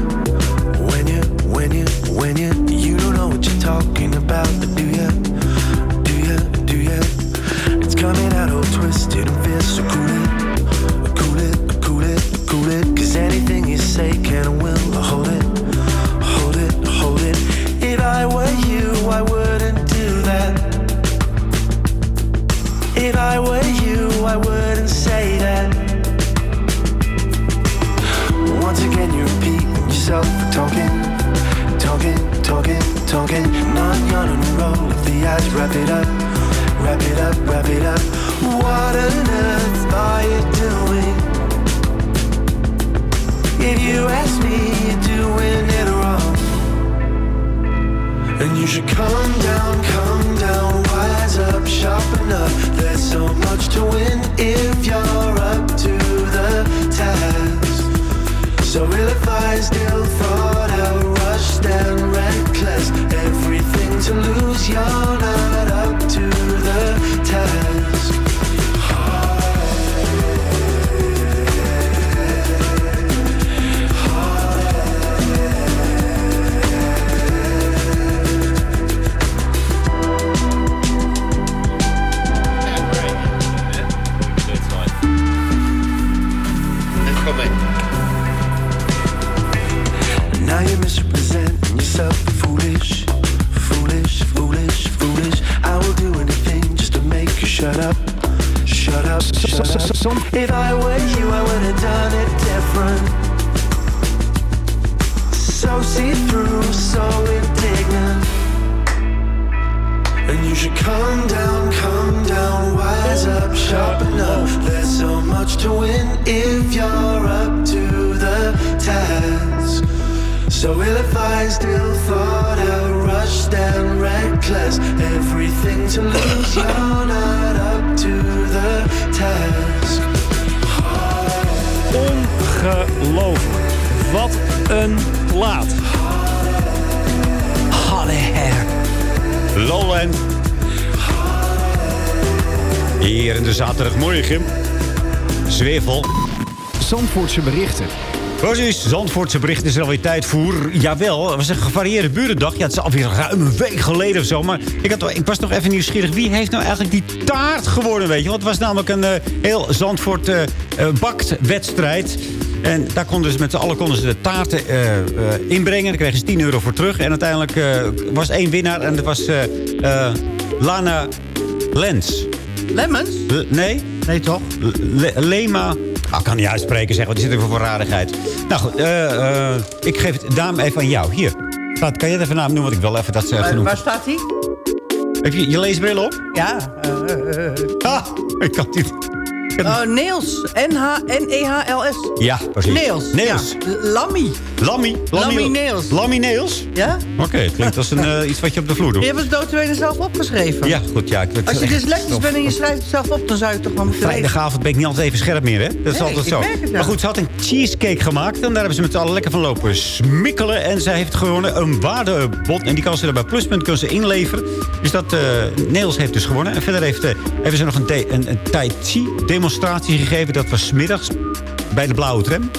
when you, when you, when you, you don't know what you're talking about, do you, do you, do you? It's coming out all twisted and feels so cool talking. Not a roll of the eyes, wrap it up, wrap it up, wrap it up. What on earth are you doing? If you ask me, you're doing it wrong. And you should calm down, calm down, wise up, sharpen up. There's so much to win if you're up to the task. So ill if I still thought out, rushed and reckless. To lose, you're not up to the task. Now you're misrepresenting yourself, foolish, shut up, shut up, shut up. If I were you, I would have done it different. So see through, so indignant. And you should calm down, calm down, wise up, sharpen up. There's so much to win if you're up to the task. So ill if I still thought out, rushed and reckless. Everything to lose, you're not up to the task. Ongelooflijk. Wat een plaat. Hot Air. Lowland. Hier in de zaterdagmorgen. Zwevel. Zandvoortse berichten. Precies, Zandvoortse berichten is er alweer tijd voor. Jawel, het was een gevarieerde burendag. Ja, het is alweer ruim een week geleden of zo. Maar ik, had, ik was nog even nieuwsgierig. Wie heeft nou eigenlijk die taart geworden, weet je? Want het was namelijk een eh, heel Zandvoort eh, eh, bakt wedstrijd. En daar konden ze met z'n allen konden ze de taarten inbrengen. Daar kregen ze 10 euro voor terug. En uiteindelijk was één winnaar. En dat was Lana Lens. Lemons? L- nee? Nee, toch? Le- Lema... Ah, ik kan niet uitspreken, zeg, want die zit er voor rarigheid. Nou goed, eh, eh, ik geef het dame even aan jou. Hier, Staat, kan jij het even naam noemen? Want ik wil even dat ze Waar, genoemd waar staat hij? Heb je je leesbril op? Ja. eh, eh, eh. Ah, ik kan niet. Oh, Nails. N-H-N-E-H-L-S. Ja, precies. Nails. Nails. Ja. Lammy. Lammy. Lammy Nails. Lammy Nails? Ja? Oké, het klinkt als een, eh, iets wat je op de vloer doet. Je hebt het doodwenen zelf opgeschreven. Ja, goed. Ja, ik, Als je dyslectisch bent en je schrijft het zelf op, dan zou je het toch wel moeten. Vrijdagavond ben ik niet altijd even scherp meer, hè? Dat is altijd zo. het. Maar goed, ze had een cheesecake gemaakt. En daar hebben ze met z'n allen lekker van lopen smikkelen. En zij heeft gewonnen een waardebot. En die kan ze er bij Pluspunt kunnen ze inleveren. Dus dat, eh Niels heeft dus gewonnen. En verder heeft, eh, hebben ze nog een, een, een Tai Chi demonstratie gegeven. Dat was middags bij de Blauwe Tram.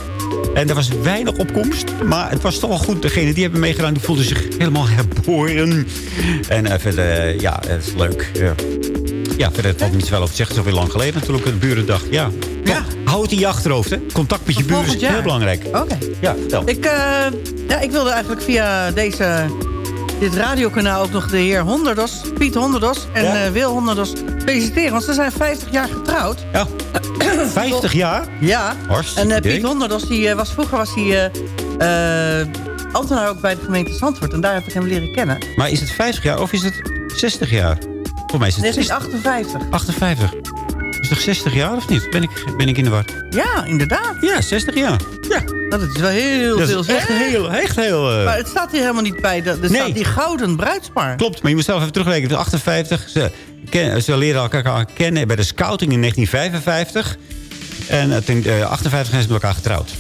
En er was weinig opkomst. Maar het was toch wel goed. Degene die hebben meegedaan, die voelden zich helemaal herboren. En eh, verder, eh, ja, het is leuk. Ja. Ja, verder valt niet zoveel over te zeggen. Het is alweer lang geleden natuurlijk, de burendag. Ja. ja. Hou het in je achterhoofd, hè. Contact met je buren is heel belangrijk. Oké. Ja, vertel. Ik, eh, ja, ik wilde eigenlijk via deze, dit radiokanaal ook nog de heer Honderdos, Piet Honderdos en Ja. eh, Wil Honderdos feliciteren. Want ze zijn 50 jaar getrouwd. Ja. 50 jaar? Ja. Hartstikke En idee. Piet Honderdos, die eh, was, vroeger was hij ambtenaar ook bij de gemeente Zandvoort. En daar heb ik hem leren kennen. Maar is het 50 jaar of is het 60 jaar? Voor mij is het 60. 1958. 58. Is het toch 60 jaar of niet? Ben ik, ben ik in de war? Ja, inderdaad. Ja, 60 jaar. Ja. Dat is wel heel Dat veel is echt heel, echt heel... eh, Maar het staat hier helemaal niet bij. Er Nee. staat die gouden bruidspaar. Klopt, maar je moet zelf even terugrekenen. Het is 58. Ze, ken- ze leren elkaar kennen bij de scouting in 1955. En in eh, 58 zijn ze met elkaar getrouwd.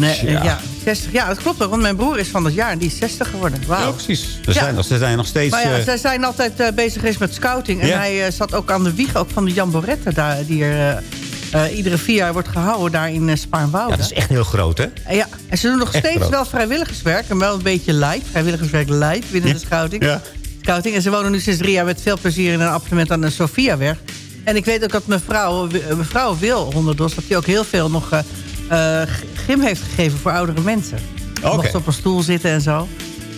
Nee, eh, Ja. ja. 60, ja, dat klopt ook. Want mijn broer is van dat jaar en die is 60 geworden. Ja, precies. Ja. zijn, nog- ze zijn nog steeds... Maar ja, eh, zij zijn altijd eh, bezig geweest met scouting. En hij eh, zat ook aan de wieg ook van de Jan Borette... Daar, die er eh, eh, iedere vier jaar wordt gehouden daar in uh, Spaarnwoude. ja, dat is echt heel groot, hè? Ja, en ze doen nog Echt steeds groot. wel vrijwilligerswerk. En wel een beetje light. Vrijwilligerswerk light binnen Ja. de scouting. Ja. scouting. En ze wonen nu sinds drie jaar met veel plezier in een appartement aan de Sofiaweg. En ik weet ook dat mevrouw, eh, mevrouw Wil Honderdos... dat die ook heel veel nog eh, eh, gym heeft gegeven voor oudere mensen. Oké. Mocht op een stoel zitten en zo.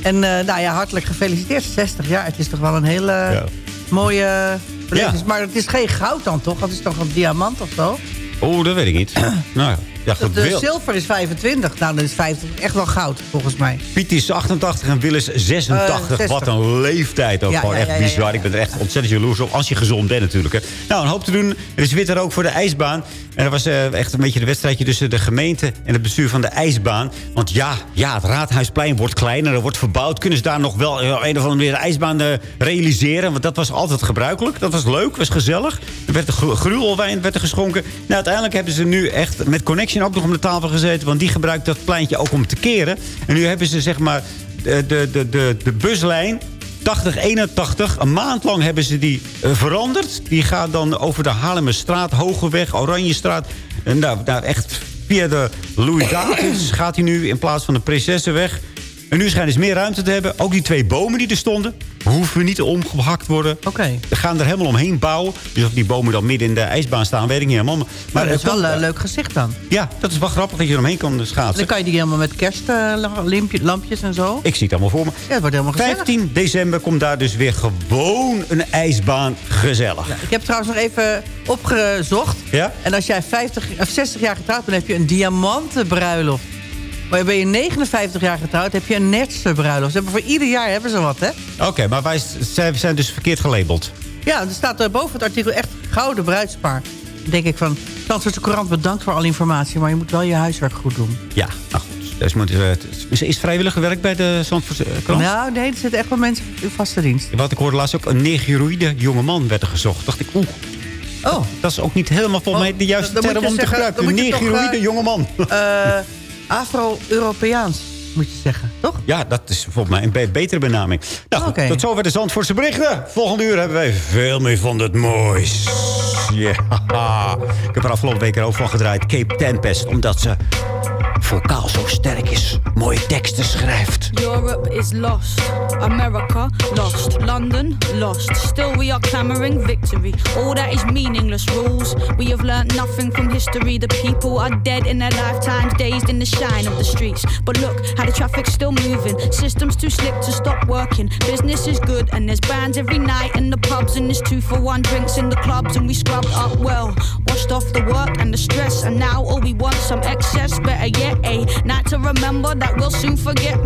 En eh, nou ja, hartelijk gefeliciteerd. 60 jaar. Het is toch wel een hele mooie belevenis. Maar het is geen goud dan toch? Het is toch een diamant of zo? Oh, dat weet ik niet. nou ja, goed. De zilver is 25. Nou, dan is 50 echt wel goud, volgens mij. Piet is 88 en Will is 86. Eh, 60. Wat een leeftijd ook. Ja, Gewoon ja, echt ja, ja, bizar. ja. Ik ben er echt ontzettend jaloers op. Als je gezond bent natuurlijk. Hè. Nou, een hoop te doen. Er is witte rook voor de ijsbaan. En dat was eh, echt een beetje de wedstrijdje tussen de gemeente... en het bestuur van de ijsbaan. Want ja, ja het Raadhuisplein wordt kleiner. Er wordt verbouwd. Kunnen ze daar nog wel eh, een of andere manier de ijsbaan realiseren? Want dat was altijd gebruikelijk. Dat was leuk, was gezellig. Er werd gru- gruwelwijn werd er geschonken. Nou, uiteindelijk hebben ze nu echt met Connection ook nog om de tafel gezeten. Want die gebruikt dat pleintje ook om te keren. En nu hebben ze zeg maar de, de, de, de, de buslijn 8081. Een maand lang hebben ze die eh, veranderd. Die gaat dan over de Haarlemmerstraat, Hogeweg, Oranjestraat. En daar, daar echt via de Louis Davids gaat hij nu in plaats van de Prinsessenweg. En nu schijnen ze meer ruimte te hebben. Ook die twee bomen die er stonden, hoeven niet omgehakt worden. Oké. We gaan er helemaal omheen bouwen. Dus of die bomen dan midden in de ijsbaan staan, weet ik niet helemaal. Maar, Maar dat is wel een leuk gezicht dan. Ja, dat is wel grappig dat je eromheen kan schaatsen. Dan kan je die helemaal met kerstlampjes en zo. Ik zie het allemaal voor me. Ja, het wordt helemaal gezellig. 15 december komt daar dus weer gewoon een ijsbaan gezellig. Ik heb trouwens nog even opgezocht. Ja? En als jij 50, of 60 jaar getrouwd bent, heb je een diamanten bruiloft. Maar ben je 59 jaar getrouwd, heb je een netse bruiloft. Ze hebben voor ieder jaar hebben ze wat, hè? Oké, maar wij zij zijn dus verkeerd gelabeld. Ja, er staat er boven het artikel echt gouden bruidspaar. Dan denk ik van, Zandvoortse Courant bedankt voor alle informatie... maar je moet wel je huiswerk goed doen. Ja, nou goed. Dus moet, eh, is, is vrijwillig werk bij de Zandvoortse eh? Nou, nee, er zitten echt wel mensen in vaste dienst. Wat ik hoorde laatst ook, een negroïde jongeman werd er gezocht. dacht ik, oeh. Oh. Dat is ook niet helemaal volgens mij de juiste term om te gebruiken. Een toch, negroïde eh, jongeman. Afro-Europeaans, moet je zeggen, toch? Ja, dat is volgens mij een be- betere benaming. Nou, tot zover de Zandvoortse berichten. Volgende uur hebben wij veel meer van het moois. Ja. Ik heb er afgelopen week over van gedraaid. Cape Tempest, omdat ze vocaal zo sterk is. Mooie teksten schrijft. Europe is lost. America lost. London lost. Still we are clamoring victory. All that is meaningless rules. We have learnt nothing from history. The people are dead in their lifetimes, dazed in the shine of the streets. But look how the traffic's still moving. Systems too slick to stop working. Business is good and there's bands every night in the pubs and there's two for one drinks in the clubs and we scrubbed up well. Washed off the work and the stress and now all we want some excess. Better yet, a night to remember that we'll soon forget.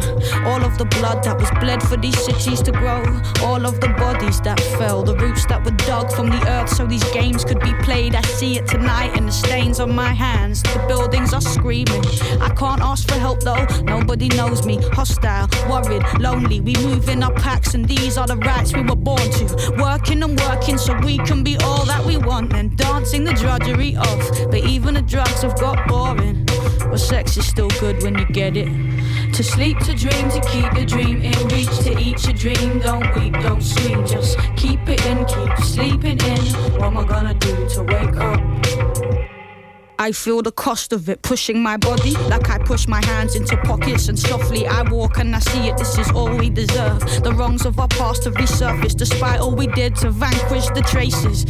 All of the blood that was bled for these cities to grow. All of the bodies that fell. The roots that were dug from the earth so these games could be played. I see it tonight in the stains on my hands. The buildings are screaming. I can't ask for help though. Nobody knows me. Hostile, worried, lonely. We move in our packs and these are the rights we were born to. Working and working so we can be all that we want. And dancing the drudgery off. But even the drugs have got boring. But sex is still good when you get it. To sleep, to dream, to keep the dream in reach, to eat your dream. Don't weep, don't scream, just keep it in, keep sleeping in. What am I gonna do to wake up? I feel the cost of it pushing my body like I push my hands into pockets and softly I walk and I see it. This is all we deserve. The wrongs of our past have resurfaced despite all we did to vanquish the traces.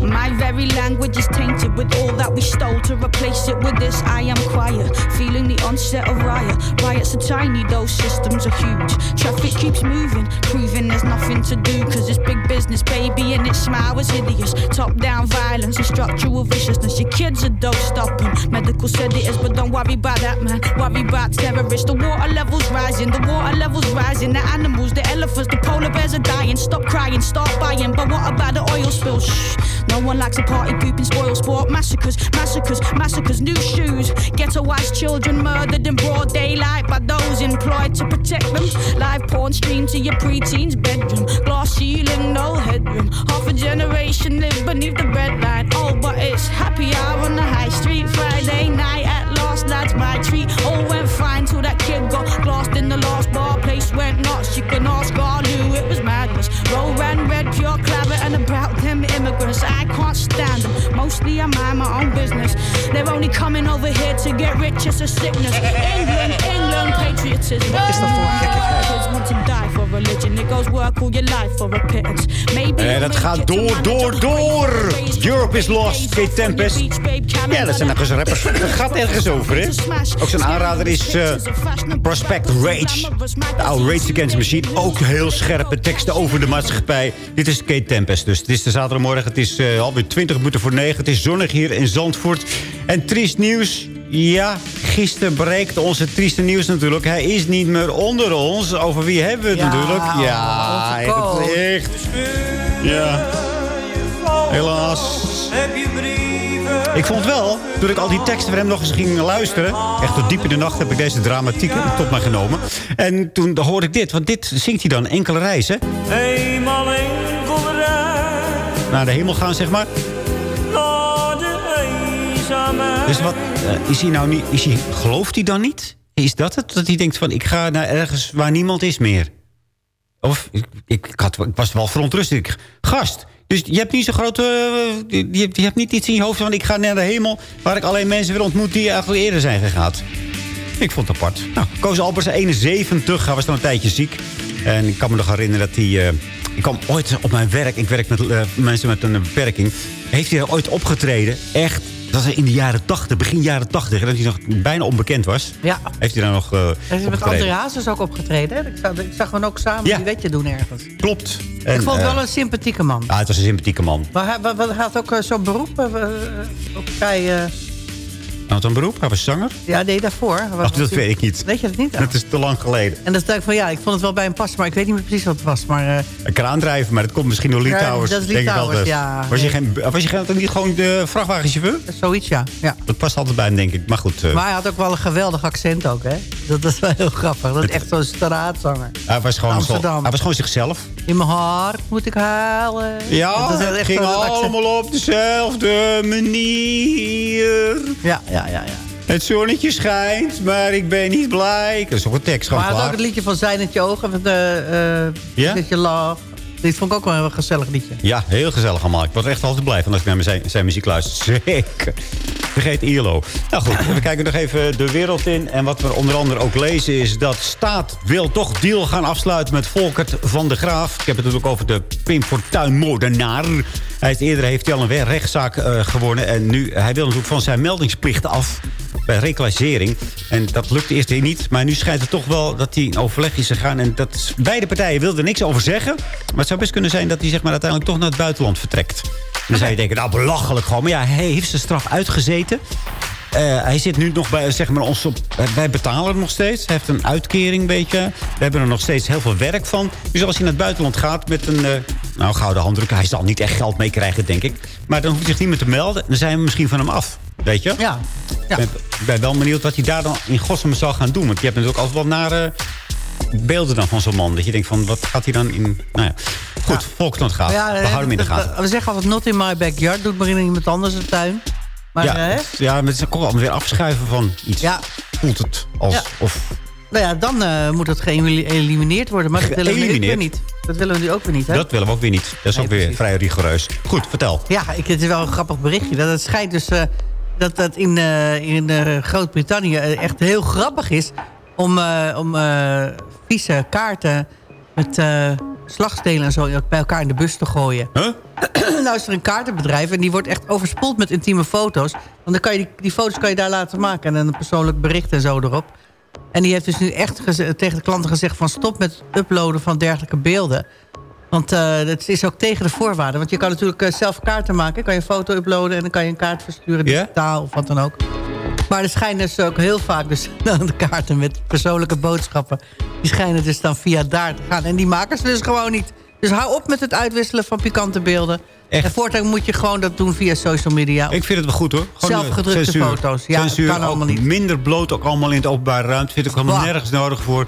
My very language is tainted with all that we stole to replace it with this. I am quiet, feeling the onset of riot. Riots are tiny, those systems are huge. Traffic keeps moving, proving there's nothing to do. Cause it's big business, baby, and its smile is hideous. Top down violence and structural viciousness. Your kids are dope stopping. Medical said it is, but don't worry about that, man. Worry about terrorists. The water levels rising, the water levels rising. The animals, the elephants, the polar bears are dying. Stop crying, start buying. But what about the oil spill? Shh. No one likes a party pooping spoil sport. Massacres, massacres, massacres. New shoes. Ghettoized children murdered in broad daylight by those employed to protect them. Live porn streamed to your preteen's bedroom. Glass ceiling, no headroom. Half a generation live beneath the breadline. Oh, but it's happy hour on the high street. Friday night at last, that's my treat. All went fine till that kid got lost in the last bar. Place went nuts. You can ask all who it was madness. Roll ran red, pure clabber, and about immigrants. I can't stand them. Mostly I mind my own business. They're only coming over here to get rich. It's a sickness. England, England, patriotism. Kids want to die for religion. It goes work all your life for a pittance. Maybe En dat gaat door, door, door. Europe is lost, Kate Tempest. Ja, dat zijn nog eens rappers. Het gaat ergens over, hè? Ook zijn aanrader is eh, Prospect Rage. De oude Rage Against the Machine. Ook heel scherpe teksten over de maatschappij. Dit is Kate Tempest dus. Het is de zaterdagmorgen. Het is eh, alweer 20 minuten voor 9. Het is zonnig hier in Zandvoort. En triest nieuws. Ja, gisteren bereikte onze trieste nieuws natuurlijk. Hij is niet meer onder ons. Over wie hebben we het Ja, natuurlijk? Ja, onze echt, echt. Ja. Helaas. Ik vond wel, toen ik al die teksten van hem nog eens ging luisteren... echt tot diep in de nacht heb ik deze dramatiek tot me genomen. En toen hoorde ik dit, want dit zingt hij dan enkele reizen. Reis Naar de hemel gaan, zeg maar. Dus wat, eh, is hij nou niet, is hij, gelooft hij dan niet? Is dat het? Dat hij denkt van, ik ga naar ergens waar niemand is meer. Of, ik, ik, ik was wel verontrust. Ik, gast, dus je hebt niet zo'n grote... eh, je, hebt- je hebt niet iets in je hoofd van... ik ga naar de hemel waar ik alleen mensen wil ontmoeten... die eigenlijk eerder zijn gegaan. Ik vond het apart. Nou, Koos Albers, 71. Hij was dan een tijdje ziek. En ik kan me nog herinneren dat hij... eh, ik kwam ooit op mijn werk... Ik werk met eh, mensen met een beperking. Heeft hij ooit opgetreden? Echt... Dat was in de jaren 80, begin jaren 80. Dat hij nog bijna onbekend was. Ja. Heeft hij daar nog eh Hij is met? André Hazes ook opgetreden. Hè? Ik, zag, ik zag hem ook samen Ja. die wetje doen ergens. Klopt. ik En, vond het eh, wel een sympathieke man. Ja, het was een sympathieke man. Maar hij, wat, wat- hij had ook zo'n beroep. vrij, had een beroep, hij was zanger. ja, nee, daarvoor. Hij was Ach, dat weet ik niet. Weet je het niet? Dat is te lang geleden. En dan dacht ik van ja, ik vond het wel bij hem passen, maar ik weet niet meer precies wat het was. Maar eh, Een kraandrijver, maar dat komt misschien door Litouwers. Ja, dat is Litouwers, ja. Was je, geen, was je geen, niet gewoon de vrachtwagenchauffeur? zoiets, ja. ja. Dat past altijd bij hem, denk ik. Maar goed, eh, Maar hij had ook wel een geweldig accent ook, hè? Dat, dat is wel heel grappig. Dat is echt zo'n straatzanger. hij, was gewoon zo, hij was gewoon zichzelf. In mijn hart moet ik halen. Ja, Dat het ging allemaal op dezelfde manier. Ja, ja, ja, ja. Het zonnetje schijnt, maar ik ben niet blij. Dat is ook een tekst, gewoon Maar had ook het liedje van Zijn het je ogen. Met de, uh, Ja? Liedje Love. Dit vond ik ook wel een heel gezellig liedje. Ja, heel gezellig allemaal. Ik word er echt altijd blij van als ik naar zijn, zijn muziek luister. Zeker. Vergeet ILO. Nou goed, we kijken nog even de wereld in. En wat we onder andere ook lezen is dat Staat wil toch deal gaan afsluiten met Volkert van de Graaf. Ik heb het natuurlijk over de Pim Fortuyn moordenaar. Hij eerder heeft hij al een rechtszaak eh, gewonnen. En nu, hij wil natuurlijk van zijn meldingsplicht af bij reclassering. En dat lukte eerst niet. Maar nu schijnt het toch wel dat hij in overleg is gegaan. En dat beide partijen wilden niks over zeggen. Maar het zou best kunnen zijn dat hij zeg maar, uiteindelijk toch naar het buitenland vertrekt. En dan zou je denken, nou belachelijk gewoon. Maar ja, hij heeft zijn straf uitgezeten. Eh, hij zit nu nog bij, zeg maar, ons op, eh, wij betalen hem nog steeds. Hij heeft een uitkering, weet je. We hebben er nog steeds heel veel werk van. Dus als hij naar het buitenland gaat met een eh, nou, gouden handdruk... hij zal niet echt geld meekrijgen, denk ik. Maar dan hoeft hij zich niet meer te melden. Dan zijn we misschien van hem af, weet je. Ja. Ik ben, ik ben wel benieuwd wat hij daar dan in godsnaam zal gaan doen. Want je hebt natuurlijk altijd wel nare beelden dan van zo'n man. Dat je denkt van, wat gaat hij dan in... Nou ja, goed, Volksland gaat. Ja, we houden hem in de gaten. We zeggen altijd not in my backyard. Doet maar in iemand anders een tuin. Maar ja, eh, ja, het is ook wel weer afschuiven van iets. Ja. Voelt het als... Ja. Of, nou ja, dan eh, moet het geëlimineerd worden. Maar dat willen we ook weer niet. Dat willen we nu ook weer niet, hè? dat willen we ook weer niet. Dat is ook weer vrij rigoureus. Goed, vertel. Ja, ik, het is wel een grappig berichtje. Dat het schijnt dus eh, dat dat in, in Groot-Brittannië echt heel grappig is... om, om vieze kaarten met eh, slagstenen en zo bij elkaar in de bus te gooien. Huh? nou is er een kaartenbedrijf en die wordt echt overspoeld met intieme foto's. Want dan kan je die, die foto's kan je daar laten maken en een persoonlijk bericht en zo erop. En die heeft dus nu echt tegen de klanten gezegd van stop met uploaden van dergelijke beelden. Want uh, het is ook tegen de voorwaarden. Want je kan natuurlijk uh, zelf kaarten maken. Kan je een foto uploaden en dan kan je een kaart versturen. Digitaal yeah? of wat dan ook. Maar er schijnen dus ook heel vaak dus de kaarten met persoonlijke boodschappen. Die schijnen dus dan via daar te gaan. En die maken ze dus gewoon niet. Dus hou op met het uitwisselen van pikante beelden. Echt? En voortaan moet je gewoon dat doen via social media. Ik vind het wel goed hoor. Gewoon Zelfgedrukte censuur. foto's. Ja, censuur kan allemaal niet. Minder bloot ook allemaal in het openbare ruimte. Vind ik helemaal bah. nergens nodig voor.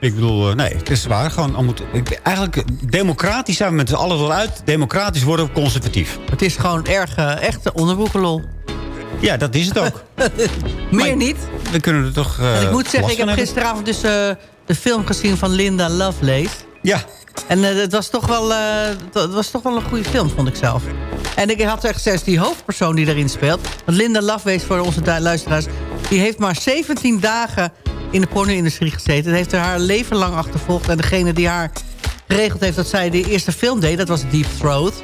Ik bedoel, nee, het is waar. Gewoon, al moet, eigenlijk democratisch zijn we met z'n allen wel uit. Democratisch worden we conservatief. Het is gewoon erg, uh, echt onderbroekenlol. Ja, dat is het ook. Meer niet. We kunnen er toch uh, Ik moet zeggen, ik heb hebben. gisteravond dus uh, de film gezien van Linda Lovelace. Ja. En uh, het, was toch wel, het was toch wel een goede film, vond ik zelf. En ik had echt zelfs die hoofdpersoon die erin speelt. Want Linda Lovelace, voor onze luisteraars... die heeft maar 17 dagen in de porno-industrie gezeten. Dat heeft haar leven lang achtervolgd. En degene die haar geregeld heeft dat zij de eerste film deed... dat was Deep Throat.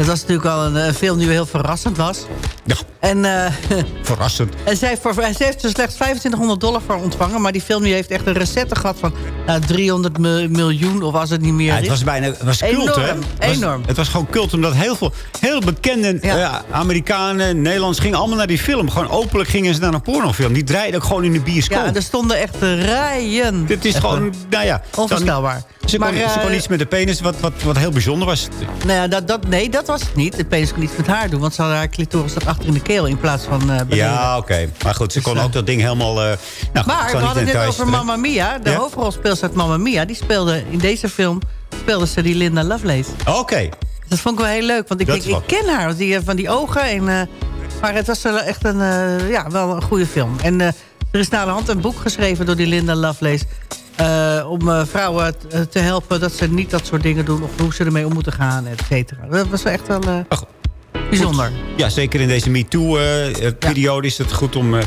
Dat was natuurlijk al een, een film die heel verrassend was. Ja. En, uh, Verrassend. En zij, voor, zij heeft er slechts 2500 dollar voor ontvangen. Maar die film die heeft echt een recette gehad van uh, 300 miljoen. Of was het niet meer. Ja, het was bijna het was cult, enorm, hè? Het enorm. Het was gewoon cult. Omdat heel veel heel bekende ja. uh, Amerikanen, Nederlands... gingen allemaal naar die film. Gewoon openlijk gingen ze naar een pornofilm. Die draaiden ook gewoon in de bioscoop. Ja, er stonden echt rijen. Dit is echt gewoon, nou ja... Onvoorstelbaar. Ze kon, maar, ze kon iets met de penis wat, wat, wat heel bijzonder was. Nou ja, dat, dat, nee, dat was het niet. De penis kon iets met haar doen. Want ze had haar clitoris zat achter in de keel in plaats van uh. Ja, oké. Okay. Maar goed, ze Dus, kon eh, ook dat ding helemaal... Uh, nou, maar we hadden het net over. Mamma Mia. De Ja? hoofdrolspeelster uit Mamma Mia. Die speelde in deze film speelde ze die Linda Lovelace. Oké. Dat vond ik wel heel leuk. Want ik denk, ik ken haar. want Die, eh, van die ogen. En, eh, maar het was wel echt een, eh, ja, wel een goede film. En eh, er is naar de hand een boek geschreven door die Linda Lovelace. Eh, om eh, vrouwen eh, te helpen dat ze niet dat soort dingen doen. Of hoe ze ermee om moeten gaan, et cetera. Dat was wel echt wel eh, bijzonder. Ja, zeker in deze MeToo-periode is het goed om... eh,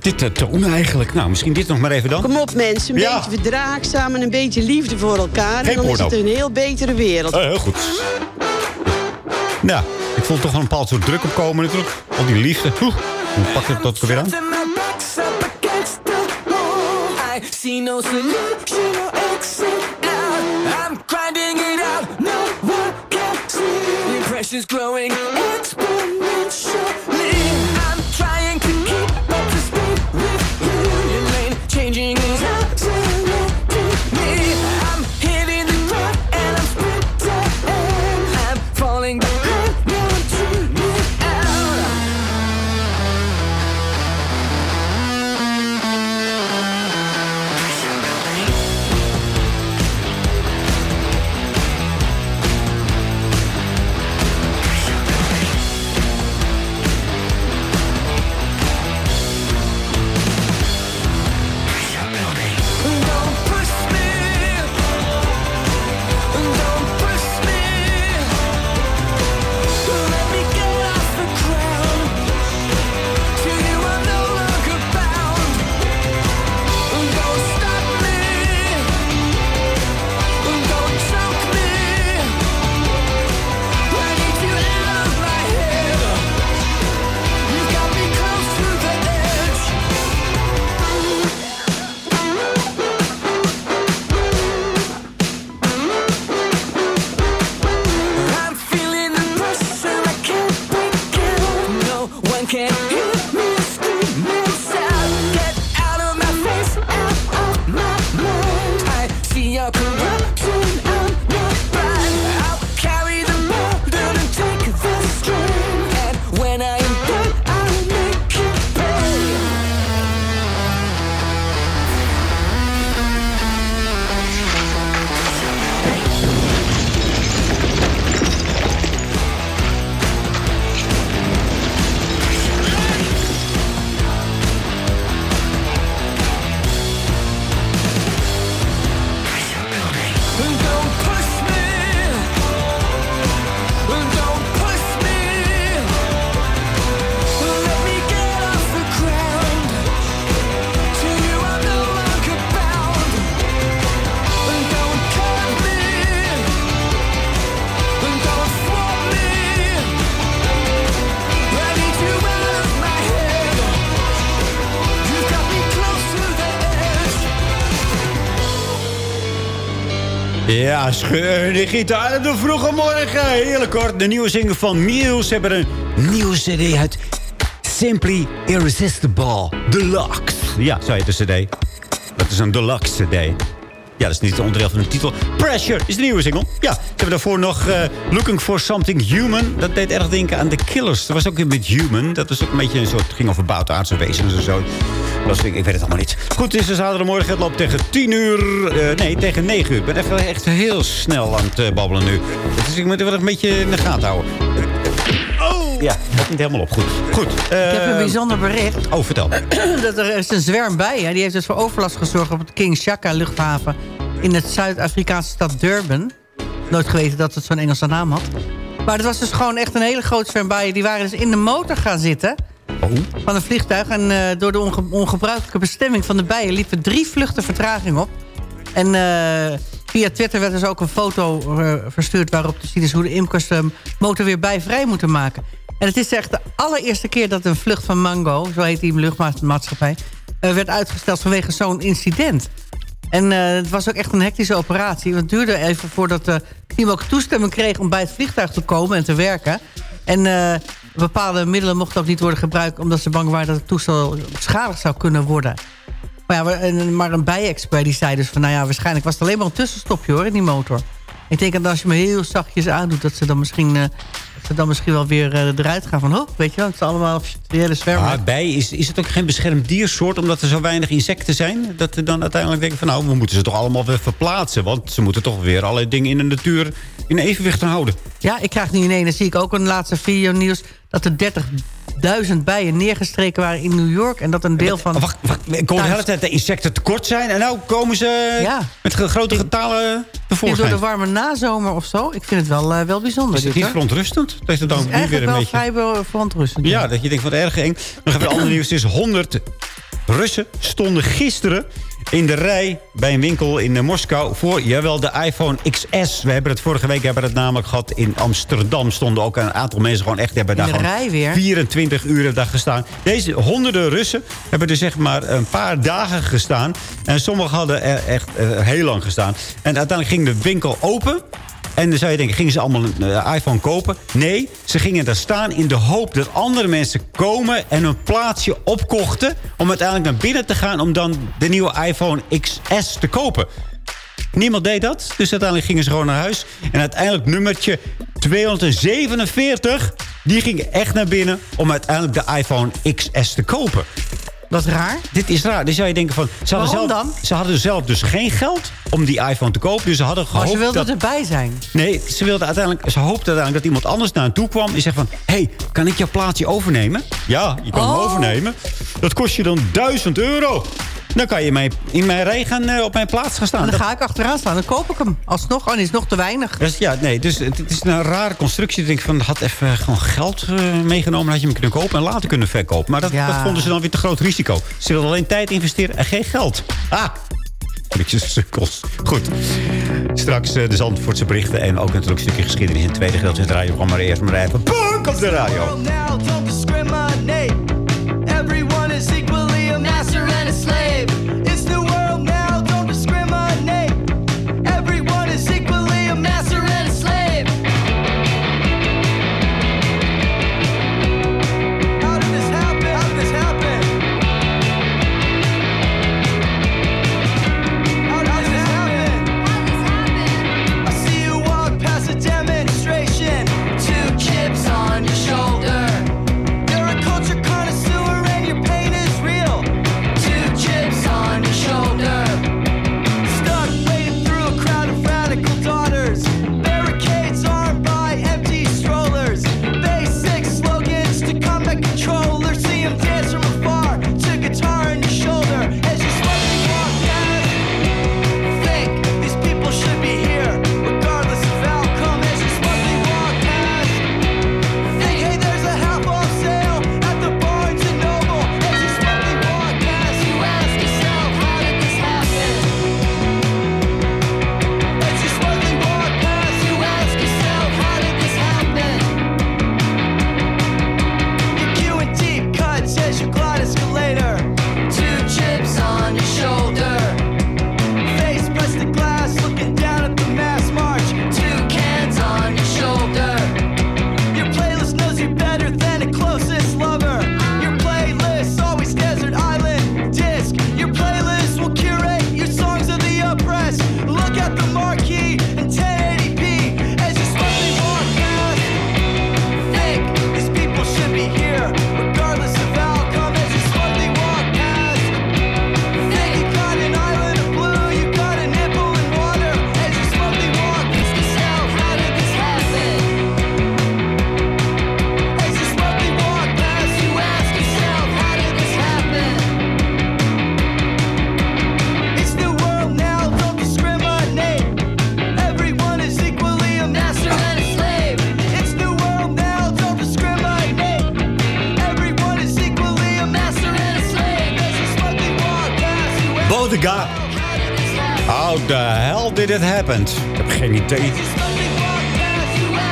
dit te doen eigenlijk. Nou, misschien dit nog maar even dan. Kom op mensen, een Ja. beetje verdraagzaam en een beetje liefde voor elkaar. Geen en dan is het een heel betere wereld. Heel goed. Nou, ik voel toch wel een bepaald soort druk opkomen natuurlijk. Al die liefde. Hoe pak ik dat weer aan? See no solution or exit out. I'm grinding it out, no one can see. The pressure's growing exponentially. Ja, scheur die gitaar de vroege morgen. Heerlijk hoor. De nieuwe zinger van Muse hebben een nieuwe cd uit. Simply Irresistible Deluxe. Ja, zo heet de cd. Dat is een deluxe cd. Ja, dat is niet het onderdeel van de titel. Pressure is de nieuwe single. Ja, ze hebben daarvoor nog eh, Looking for Something Human. Dat deed erg denken aan The Killers. Dat was ook een beetje human. Dat was ook een beetje een soort... Ging over buitenaardse wezens en zo. Was, ik, ik weet het allemaal niet. Goed, het is zaterdagmorgen. Het loopt tegen 10 uur. eh, nee, tegen 9 uur. Ik ben even echt heel snel aan het eh, babbelen nu. Dus ik moet het wel een beetje in de gaten houden. Oh! Ja, dat niet helemaal op. Goed. Goed. Ik heb een bijzonder bericht. Oh, vertel. dat er is een zwerm bijen. Die heeft dus voor overlast gezorgd op het King Shaka luchthaven... in het Zuid-Afrikaanse stad Durban. Nooit geweten dat het zo'n Engelse naam had. Maar het was dus gewoon echt een hele grote zwerm bijen. Die waren dus in de motor gaan zitten... van een vliegtuig. En eh, door de onge- ongebruikelijke bestemming van de bijen... liepen drie vluchten vertraging op. En eh, via Twitter werd dus ook een foto eh, verstuurd... waarop te zien is hoe de imkers de motor weer bijvrij moeten maken. En het is echt de allereerste keer dat een vlucht van Mango... zo heet die luchtmaatschappij... werd uitgesteld vanwege zo'n incident. En het was ook echt een hectische operatie. Want het duurde even voordat team ook toestemming kreeg... om bij het vliegtuig te komen en te werken. En bepaalde middelen mochten ook niet worden gebruikt... omdat ze bang waren dat het toestel beschadigd zou kunnen worden. Maar, ja, maar een bijexpert die zei dus van... nou ja, waarschijnlijk was het alleen maar een tussenstopje hoor in die motor. Ik denk dat als je me heel zachtjes aandoet... dat ze dan misschien, eh, dat ze dan misschien wel weer eh, eruit gaan van... oh, weet je wel, het is allemaal virtuele zwermen. Maar bij is, is het ook geen beschermd diersoort... omdat er zo weinig insecten zijn? Dat we dan uiteindelijk denken van... nou, we moeten ze toch allemaal weer verplaatsen. Want ze moeten toch weer allerlei dingen in de natuur in evenwicht houden. Ja, ik krijg nu ineens, dan zie ik ook een laatste video nieuws... dat er 30.000 bijen neergestreken waren in New York... en dat een deel van... Wacht, wacht, ik de hele tijd de insecten tekort zijn... en nou komen ze Ja. met grote getalen Door tevoorschijn. de warme nazomer of zo. Ik vind het wel, eh, wel bijzonder. Is het niet verontrustend? Dat dan Het is nu weer eigenlijk een wel beetje... vrij be- verontrustend. Ja, dat je denkt, wat erg eng. Dan we ander nieuws. Het is 100 Russen stonden gisteren in de rij bij een winkel in eh, Moskou... voor, jawel, de iPhone XS. We hebben het vorige week hebben het namelijk gehad in Amsterdam. Stonden ook een aantal mensen gewoon echt... Hebben daar In de gewoon rij weer? 24 uur daar gestaan. Deze honderden Russen hebben er zeg maar een paar dagen gestaan. En sommigen hadden er echt eh, heel lang gestaan. En uiteindelijk ging de winkel open... En dan zou je denken, gingen ze allemaal een eh, iPhone kopen? Nee, ze gingen daar staan in de hoop dat andere mensen komen... en een plaatsje opkochten om uiteindelijk naar binnen te gaan... om dan de nieuwe iPhone XS te kopen. Niemand deed dat, dus uiteindelijk gingen ze gewoon naar huis. En uiteindelijk nummertje 247, die ging echt naar binnen... om uiteindelijk de iPhone XS te kopen. Dat is raar. Dit is raar. Dan zou je denken van... Ze hadden, Waarom zelf, dan? ze hadden zelf dus geen geld om die iPhone te kopen. Dus ze hadden Maar gehoopt ze wilden dat... erbij zijn. Nee, ze, wilde uiteindelijk, ze hoopte uiteindelijk dat iemand anders naar hen toe kwam... en zegt van, hé, hey, kan ik jouw plaatsje overnemen? Ja, je kan hem Oh. overnemen. Dat kost je dan 1000 euro. Dan kan je mij, in mijn rij gaan, eh, op mijn plaats gaan staan. En dan Dat- ga ik achteraan staan. Dan koop ik hem. Alsnog. Oh, die is nog te weinig. dus, ja, nee, dus het, het is een rare constructie. Ik denk van, had even gewoon geld eh, meegenomen... had je hem kunnen kopen en later kunnen verkopen. Maar dat, Ja. dat vonden ze dan weer te groot risico. Ze wilden alleen tijd investeren en geen geld. Ah, beetje sukkels. Goed. Straks eh, de Zandvoortse berichten en ook natuurlijk een stukje geschiedenis in het tweede gedeelte van het radio. Maar eerst maar even Punk op de radio.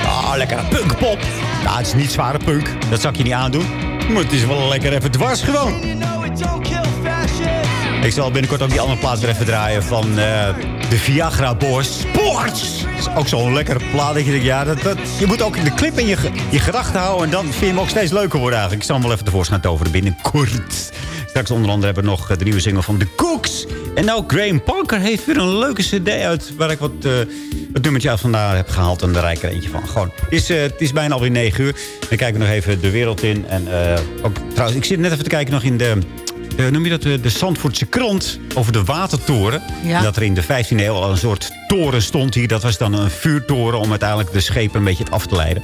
Ah, lekkere punkpop. Nou, het is niet zware punk. Dat zou ik je niet aandoen. Maar het is wel lekker even dwars gewoon. Ik zal binnenkort ook die andere plaat weer draaien van eh, de Viagra Boys. Sports! Is ook zo'n lekkere plaat dat je dat, je moet ook de clip in je, je gedachten houden. En dan vind je hem ook steeds leuker worden eigenlijk. Ik zal hem wel even tevoorschijn toveren binnenkort. Straks onder andere hebben we nog eh, de nieuwe single van The Cooks. En nou, Graham Parker heeft weer een leuke cd uit... waar ik wat het nummertje uit vandaan heb gehaald. En daar rijk ik er eentje van. Gewoon, het is, eh, het is bijna alweer 9 uur. Dan kijken we nog even de wereld in. En ook, trouwens, ik zit net even te kijken nog in de... noem je dat de, Zandvoortse krant over de watertoren. Ja. Dat er in de 15e eeuw al een soort toren stond hier. Dat was dan een vuurtoren om uiteindelijk de schepen een beetje af te leiden.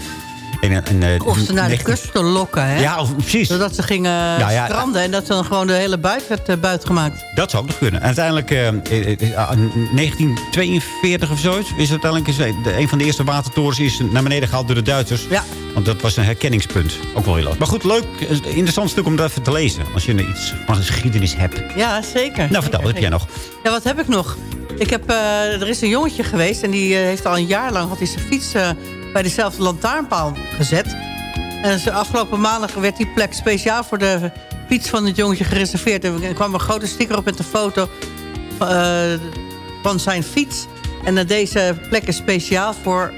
En, en, eh, Of ze naar de 19 kust te lokken, hè? Ja, of- precies. Zodat ze gingen Ja, ja. stranden en dat ze dan gewoon de hele buit werd uh, buitgemaakt. Dat zou ook nog kunnen. En uiteindelijk, eh, eh, eh, ah, 1942 of zoiets... is uiteindelijk is een van de eerste watertorens is naar beneden gehaald door de Duitsers. Ja. Want dat was een herkenningspunt. Ook wel heel leuk. Maar goed, leuk. Interessant stuk om dat even te lezen. Als je iets van geschiedenis hebt. Ja, zeker. Nou, vertel, wat heb jij nog? Ja, wat heb ik nog? Ik heb, eh, er is een jongetje geweest en die heeft al een jaar lang had hij zijn fiets bij dezelfde lantaarnpaal gezet. En dus afgelopen maandag werd die plek speciaal voor de fiets van het jongetje gereserveerd. En er kwam een grote sticker op met een foto eh, van zijn fiets. En eh, deze plek is speciaal voor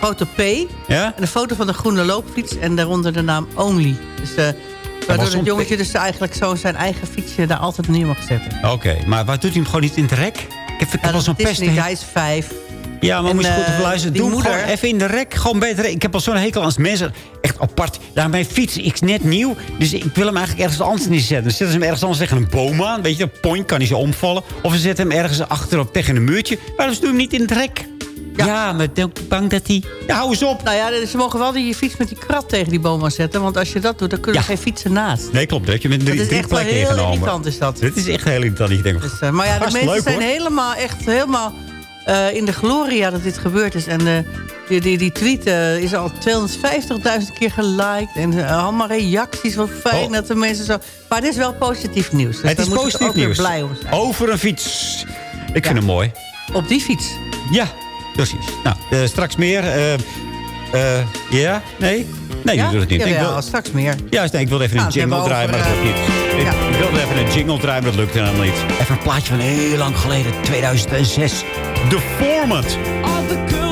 grote P. Ja? En een foto van de groene loopfiets en daaronder de naam Only. Dus, eh waardoor het jongetje dus eigenlijk zo zijn eigen fietsje daar altijd neer mag zetten. Oké, maar waar doet hij hem gewoon niet in het rek? Ik heb, ik Ja, al zo'n is pest. niet, hij is vijf. Ja, maar En, moet je goed eh, even luisteren. die Doe hem moeder- gewoon even in de rek. Gewoon beter. Ik heb al zo'n hekel als mensen. Echt apart. Ja, mijn fiets is net nieuw. Dus ik wil hem eigenlijk ergens anders neerzetten. Dan zetten ze hem ergens anders tegen een boom aan. Weet je, een point kan hij zo omvallen. Of ze zetten hem ergens achterop tegen een muurtje. Waarom doe je hem niet in het rek? Ja, maar ben ik bang dat hij... Ja, hou eens op. Nou ja, ze mogen wel die fiets met die krat tegen die boom aan zetten. Want als je dat doet, dan kunnen er geen fietsen naast. Nee, klopt. Dat je met Dat drie, is drie echt wel heel irritant is dat. Dit is echt heel irritant. Ik denk, Dus, eh, maar ja, de mensen zijn hoor. helemaal, echt helemaal eh, in de gloria dat dit gebeurd is. En eh, die, die, die tweet eh, is al 250.000 keer geliked. En allemaal reacties. Wat fijn Oh. dat de mensen zo... Maar het is wel positief nieuws. Dus het is positief ook nieuws. blij om zijn. Over een fiets. Ik vind hem mooi. Op die fiets. Ja, precies. Nou, eh, straks meer. eh, eh, ja? Nee? Nee, ja? doet het niet. Ik Jawel, wil- straks meer. Ja, nee, ik wilde even Nou, een het jingle draaien, maar dat lukt niet. Ik, ja. ik wilde even een jingle draaien, maar dat lukte helemaal niet. Even een plaatje van heel lang geleden, 2006. The Format.